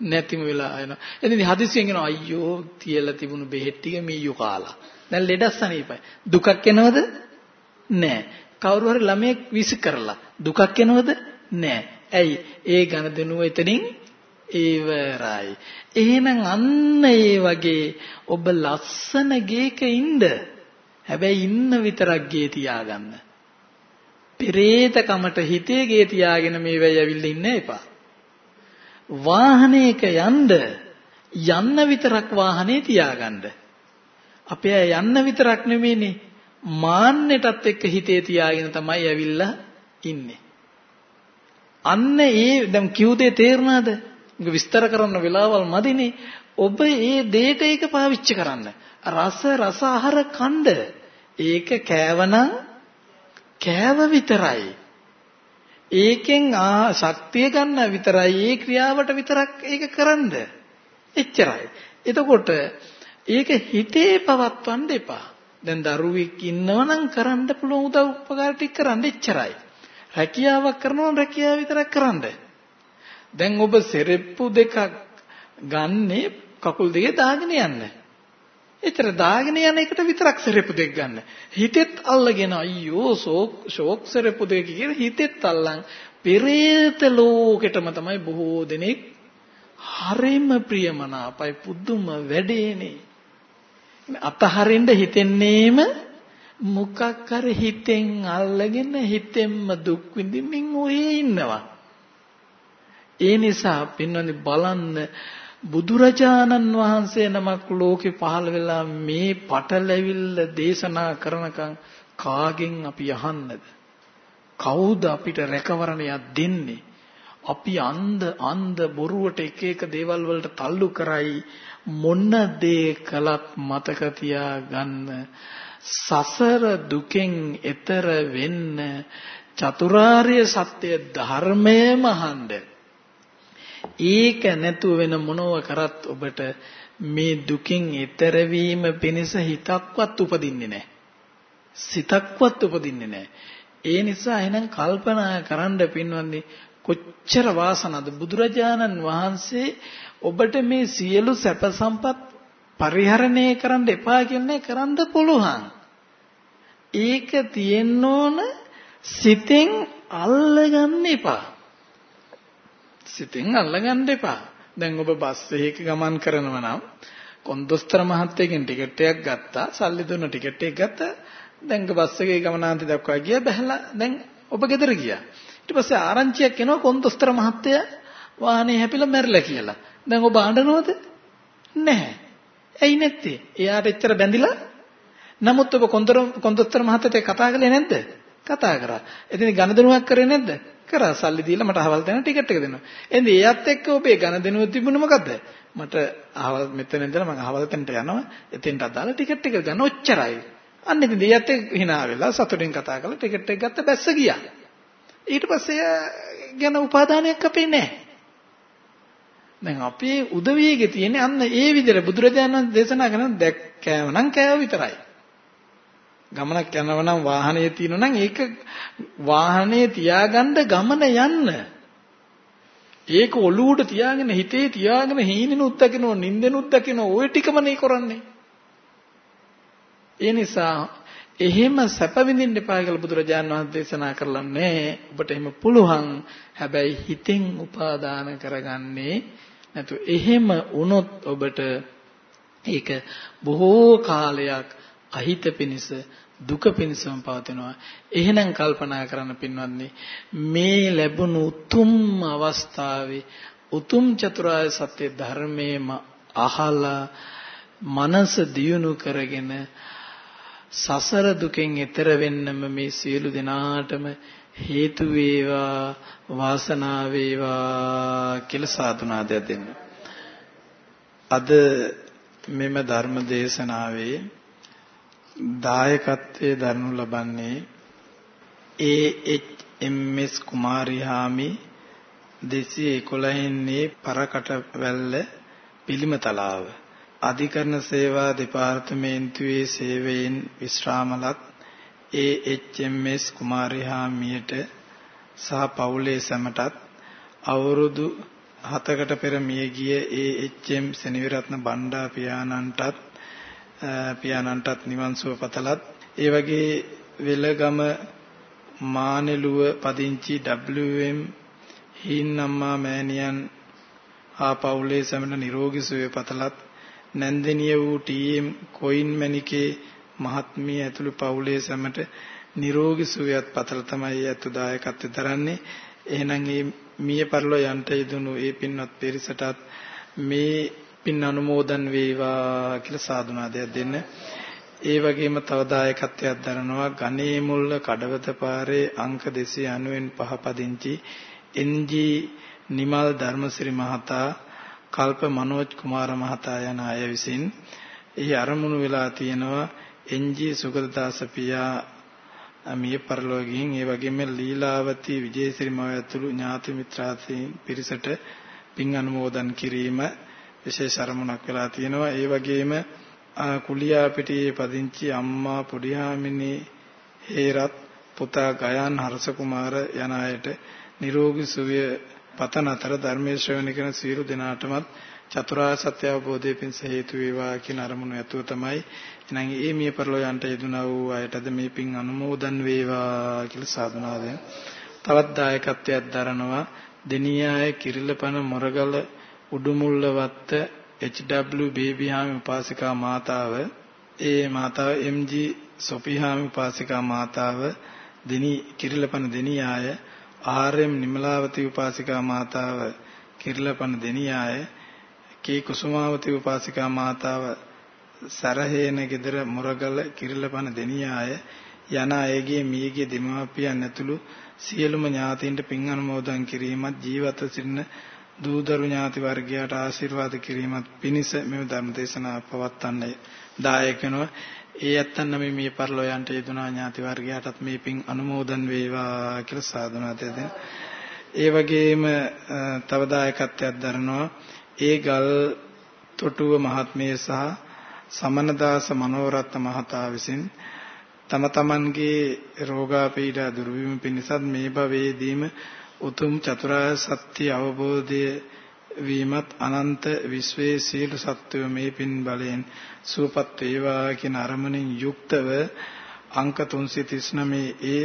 නැතිම වෙලා එනවා එදින හදිස්සියෙන් එනවා අයියෝ තියලා තිබුණු බෙහෙත් ටික මීයෝ කාලා දැන් ලෙඩ සනීපයි දුකක් එනවද නෑ කවුරු හරි ළමයෙක් විසි කරලා දුකක් එනවද නෑ ඇයි ඒ ඝන දෙනුව එතනින් ඉවරයි. එහෙනම් අන්න ඒ වගේ ඔබ ලස්සන ගේක ඉන්න. හැබැයි ඉන්න විතරක් ගේ තියාගන්න. පෙරේතකමට හිතේ ගේ තියාගෙන මේ වෙයි ඇවිල්ලා ඉන්න එපා. වාහනයක යන්න යන්න විතරක් වාහනේ තියාගන්න. අපේ යන්න විතරක් නෙමෙයිනේ මාන්නෙටත් එක්ක හිතේ තියාගෙන තමයි ඇවිල්ලා ඉන්නේ. අන්න ඒ දැන් කිව් දේ තේරුණාද? විස්තර කරන්න වෙලාවල් මදිනේ. ඔබ ඒ දේට ඒක පාවිච්චි කරන්න. රස රස ආහාර කණ්ඩ. ඒක කෑවනම් කෑව විතරයි. ඒකෙන් ආ ශක්තිය ගන්න විතරයි ඒ ක්‍රියාවට විතරක් ඒක කරන්න. එච්චරයි. එතකොට ඒක හිතේ පවත්වන්න එපා. දැන් දරුවෙක් ඉන්නවනම් කරන්න පුළුවන් උදව් උපකාර ටික කරන්න එච්චරයි. රැකියාවක් කරනවා නම් රැකියාව විතරක් කරන්න. දැන් ඔබ සෙරෙප්පු දෙකක් ගන්නේ කකුල් දෙකේ දාගෙන යන්න. එතර දාගෙන යන එකට විතරක් සෙරෙප්පු දෙක ගන්න. හිතෙත් අල්ලගෙන අයියෝ ෂෝක් ෂෝක් සෙරෙප්පු දෙක කියලා හිතෙත් අල්ලන් පෙරේත ලෝකෙටම තමයි බොහෝ දෙනෙක් හරිම ප්‍රියමනාපයි පුදුම වැඩේනේ. අතහරින්න හිතෙන්නේම මොකක් හරි හිතෙන් අල්ලගෙන හිතෙන්ම දුක් විඳින්මින් ඔහේ ඉන්නවා. ඒ නිසා පින්වනි බලන්න බුදුරජාණන් වහන්සේ නමක් ලෝකේ පහළ වෙලා මේ පටලැවිල්ල දේශනා කරනකම් කාගෙන් අපි අහන්නද? කවුද අපිට රැකවරණයක් දෙන්නේ? අපි අන්ධ අන්ධ බොරුවට එක එක දේවල් වලට තල්ලු කරයි මොන දේ කළත් මතක තියාගන්න සසර දුකෙන් එතර වෙන්න චතුරාර්ය සත්‍ය ධර්මයම අහන්න ඒක නැතුව වෙන මොනව කරත් ඔබට මේ දුකින් එතර වීම පිණිස හිතක්වත් උපදින්නේ නැහැ. සිතක්වත් උපදින්නේ නැහැ. ඒ නිසා එහෙනම් කල්පනා කරන්න පින්වන්දි කොච්චර වාසනද බුදුරජාණන් වහන්සේ ඔබට මේ සියලු සැප සම්පත් පරිහරණය කරන්න එපා කියන්නේ කරන්න පුළුවන්. ඒක තියෙන්න ඕන සිතෙන් අල්ලගන්න එපා. සිතෙන් අල්ලගන්න එපා. දැන් ඔබ බස් එකක ගමන් කරනවා නම් කොන්දොස්තර මහත්තයගෙන් ටිකට් එකක් ගත්තා, සල්ලි දුන්න ටිකට් එකක් ගත්තා. දැන් බස් එකේ ගමනාන්ත දක්වා ගියා බැලලා දැන් ඔබ ගෙදර ගියා. ඊට පස්සේ ආරංචියක් එනවා කොන්දොස්තර මහත්තයා වාහනේ හැපිලා මැරිලා කියලා. දැන් ඔබ අඬනවද? නැහැ. ඇයි නැත්තේ? එයාට එච්චර බැඳිලා නමුත් ඔබ කොන්දොස්තර මහත්තයාට කතා කළේ නැද්ද? කතා කරා. එතන ගණදෙනුවක් කරේ නැද්ද? කරා. සල්ලි දීලා මට අහවල් දෙන්න ටිකට් එක දෙනවා. එහෙනම් එයාත් එක්ක ඔබේ ගණදෙනුව තිබුණේ මොකද්ද? මට අහවල් මෙතන ඉඳලා මම අහවල් තැනට යනවා. එතෙන්ට අදාළ ටිකට් එක ගන්න ඔච්චරයි. අන්න ඉතින් එයාත් එක්ක hina වෙලා සතුටින් කතා කරලා ටිකට් එක ගත්ත බැස්ස ගියා. ඊට පස්සේ ගැන උපාදානයක් අපේ නැහැ. දැන් අපේ උදවියගේ තියෙන්නේ අන්න ඒ විදිහට බුදුරජාණන් දේශනා කරන දැක්කෑව නම් කෑව විතරයි. ගමනක් යනවා නම් වාහනේ තියෙනවා නම් ඒක වාහනේ තියාගන්න ගමන යන්න. ඒක ඔලුවට තියාගෙන හිතේ තියාගෙන හීනෙනුත් දකින්න නින්දෙනුත් දකින්න ওই ටිකමනේ කරන්නේ. ඒ නිසා එහෙම සැප විඳින්න එපා කියලා බුදුරජාණන් වහන්සේ දේශනා කරලා නැහැ. ඔබට එහෙම පුළුවන්. හැබැයි හිතෙන් උපාදාන කරගන්නේ නැතු එහෙම වුණොත් ඔබට ඒක බොහෝ කාලයක් අහිත පිනිස දුක පිණිසම පවතිනවා. එහෙනම් කල්පනා කරන්න පින්වත්නි මේ ලැබුණු උතුම් අවස්ථාවේ උතුම් චතුරාර්ය සත්‍ය ධර්මයේම අහලා මනස දියුණු කරගෙන සසර දුකෙන් එතර වෙන්නම මේ සියලු දෙනාටම හේතු වේවා වාසනාව වේවා කියලා සාදුනාදයක් දෙන්න. අද මෙම ධර්ම දේශනාවේ දායකත්වයේ දරනු ලබන්නේ ඒ.එච්.එම්.එස්. කුමාරිහාමි 211 න්නේ පරකටවැල්ල පිළිමතලාව අධිකරණ සේවා දෙපාර්තමේන්තුවේ සේවයෙන් විශ්‍රාමලත් ඒ.එච්.එම්.එස්. කුමාරිහාමියට සහ පවුලේ සැමටත් අවුරුදු 7කට පෙර මිය ගිය ඒ.එච්.එම්. සෙනවිරත්න බණ්ඩා පියාණන්ටත් පියාණන්ටත් නිවන් සුව පතලත්. ඒ වගේ වෙලගම මානෙලුව පදිංචි WM හින්නම්මා මෑණියන් ආ පවුලේ සැමට නිරෝගී සුවය පතලත්. නැන්දනිය වූ ටීඑම් කොයින් මැණිකේ මහත්මිය ඇතුළු පවුලේ සැමට නිරෝගී සුවයත් පතල තමයි ඇතු දායකත්වය දරන්නේ. එහෙනම් මේ මිය පරලෝ යන්ට යෙදුණු ඒ පින්වත් පිරිසටත් මේ පින් අනුමෝදන් වේවා කියලා සාදුනාදයක් දෙන්න. ඒ වගේම තව දායකත්වයක් දරනවා ගණේ මුල්ල කඩවත පාරේ අංක 295 පදිංචි එන්.ජී. නිමල් ධර්මසිරි මහතා කල්ප මනෝජ් කුමාර මහතා යන අය විසින් එහි අරමුණු වෙලා තියෙනවා එන්.ජී. සුගතදාස පියා මිය පරලෝකයෙන් ඒ වගේම ලීලාවතී විජේසිරි මව ඇතුළු ඥාති මිත්‍රාසීන් පිරිසට පින් අනුමෝදන් කිරීම විශේෂ අරමුණක් වෙලා තියෙනවා. ඒ වගේම කුලියාපිටියේ පදිංචි අම්මා පොඩිහාමිනී හේරත් පුතා ගයන් හර්ෂ කුමාර යන අයට නිරෝගී සුවය පතන අතර ධර්මයේ ශ්‍රවණය කරන සියලු දෙනාටමත් චතුරාර්ය සත්‍ය අවබෝධය පිණිස හේතු වේවා කියන අරමුණ ඇතුව තමයි එහෙනම් ඒ මිය පරලෝ යන්ට යෙදුනා වූ අයටද මේ පින් අනුමෝදන් වේවා කියලා සාදුනාදෙන් තවත් දායකත්වයක් දරනවා දෙනියාය කිරිල්ලපන මොරගල උඩුමුල්ලවත්ත H.W. බේබිහාමි උපාසිකා මාතාව ඒ මාතාව එම්.ජී. සොපිහාමි උපාසිකා මාතාව දෙනි කිරිලපන දෙනියාය ආර්.එම්. නිමලාවති උපාසිකා මාතාව කිරිලපන දෙනියාය කේ කුසුමාවති උපාසිකා මාතාව සරහේන ගෙදර මුරගල කිරිලපන දෙනියාය යන අයගේ මියගේ දෙමාපියන් ඇතුළු සියලුම ඥාතීන්ට පින් අනුමෝදන් කිරීමත් ජීවත්ව සිටින දූදරු ඥාති වර්ගයාට ආශිර්වාද කිරීමත් පිණිස මෙම ධර්ම දේශනාව පවත්වන්නේ දායක වෙනවා. ඒ ඇත්තන් නම් මේ පරිලෝ යන්ට යෙදුනා ඥාති වර්ගයාටත් මේ පින් අනුමෝදන් වේවා කියලා සාදුනාත දෙන. ඒ වගේම තව දායකත්වයක් දරනවා. ඒ ගල් තොටුව මහත්මිය සහ සමනදාස මනෝරත්න මහතා විසින් තම තමන්ගේ රෝගාපීඩා දුරු වීම පිණිසත් මේ භවයේදීම උතුම් චතුරාර්ය සත්‍ය අවබෝධය වීමත් අනන්ත විශ්වයේ සීල සත්වය මේ පින් බලයෙන් සුවපත් වේවා කියන අරමුණින් යුක්තව අංක 339 ඒ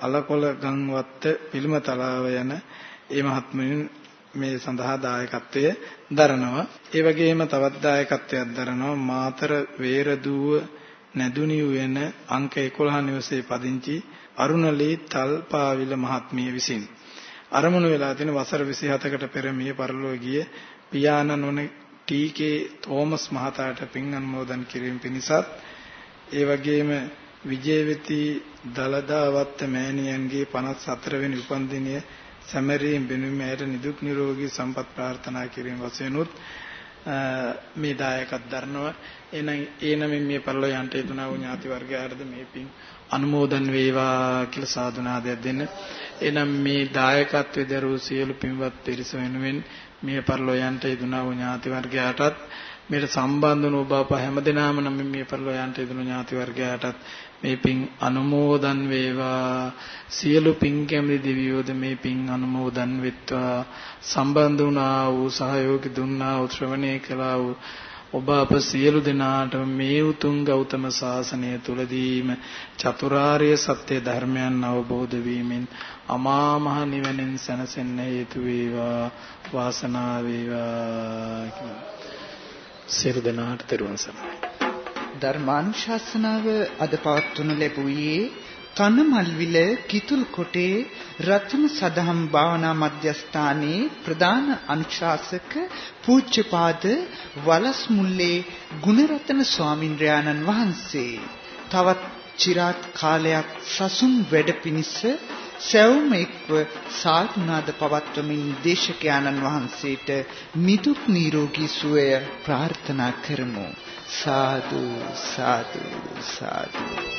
අලකොල ගම්වත්ත පිළිමතලාව යන ඒ මහත්මයන් මේ සඳහා දායකත්වයේ දරනවා. ඒ වගේම තවත් දායකත්වයක් දරනවා මාතර වේරදුව නැදුනි වෙන අංක 11 නිවසේ පදිංචි අරුණලී තල්පාවිල මහත්මිය විසිනි. අරමුණු වෙලා තියෙන වසර 27කට පෙර මිය පරලෝ ගිය පියාණන් වන ටී.කේ. තෝමස් මහතාට පින් අනුමෝදන් කිරීම පිණිසත් ඒ වගේම විජේවති දලදාවත්ත මෑණියන්ගේ 54 වෙනි උපන්දිනය සැමරීම් වෙනුවෙන් ඇයට නිදුක් නිරෝගී සම්පත් ප්‍රාර්ථනා කිරීම වශයෙන්ුත් මේ දායකත් දරනවා එනම් ඒ නමින් මේ පරිලෝ යන්ට යතුනා වූ ඥාති වර්ගයාටද මේ පින් අනුමෝදන් වේවා කියලා සාදුනාදයක් දෙන්න. එනම් මේ දායකත්වයේ දරූ සියලු පින්වත් පිරිස වෙනුවෙන් මේ පරිලෝ යන්ට යතුනා වූ ඥාති වර්ගයාටත් මේට සම්බන්ධ වූ ඔබ අප හැමදෙනාම නම් මේ පරිලෝ යන්ට යතුණු ඥාති වර්ගයාටත් මේ පින් අනුමෝදන් වේවා. සියලු පින් කැමති දෙවියෝද මේ පින් අනුමෝදන් වෙත්වා. සම්බන්ධ වුණා වූ සහයෝග දුන්නා වූ ශ්‍රවණය කළා වූ ඔබ අප සියලු දෙනාට මේ උතුම් ගෞතම සාසනය තුලදීම චතුරාර්ය සත්‍ය ධර්මයන් අවබෝධ වීමෙන් අමා මහ නිවනෙන් සැනසෙන්න හේතු වේවා. වාසනාව වේවා කියලා. සියලු දෙනාට දරුවන් සරණයි. ධර්මානුශාසනාව අද පවත්වනු ලැබුවේ කනමල්විල කිතුල් කොටේ රත්න සදහම් භාවනා මධ්‍යස්ථානයේ ප්‍රධාන අනුශාසක පූජ්‍යපාද වලස් මුල්ලේ ගුණරත්න ස්වාමින්ද්‍රයාණන් වහන්සේ. තවත් চিරාත් කාලයක් සසුන් වැඩ පිණිස සැවුම එක්ව සාතුනාද පවත්වමින් දේශකයාණන් වහන්සේට නිදුක් නිරෝගී සුවය ප්‍රාර්ථනා කරමු. සාදු සාදු සාදු.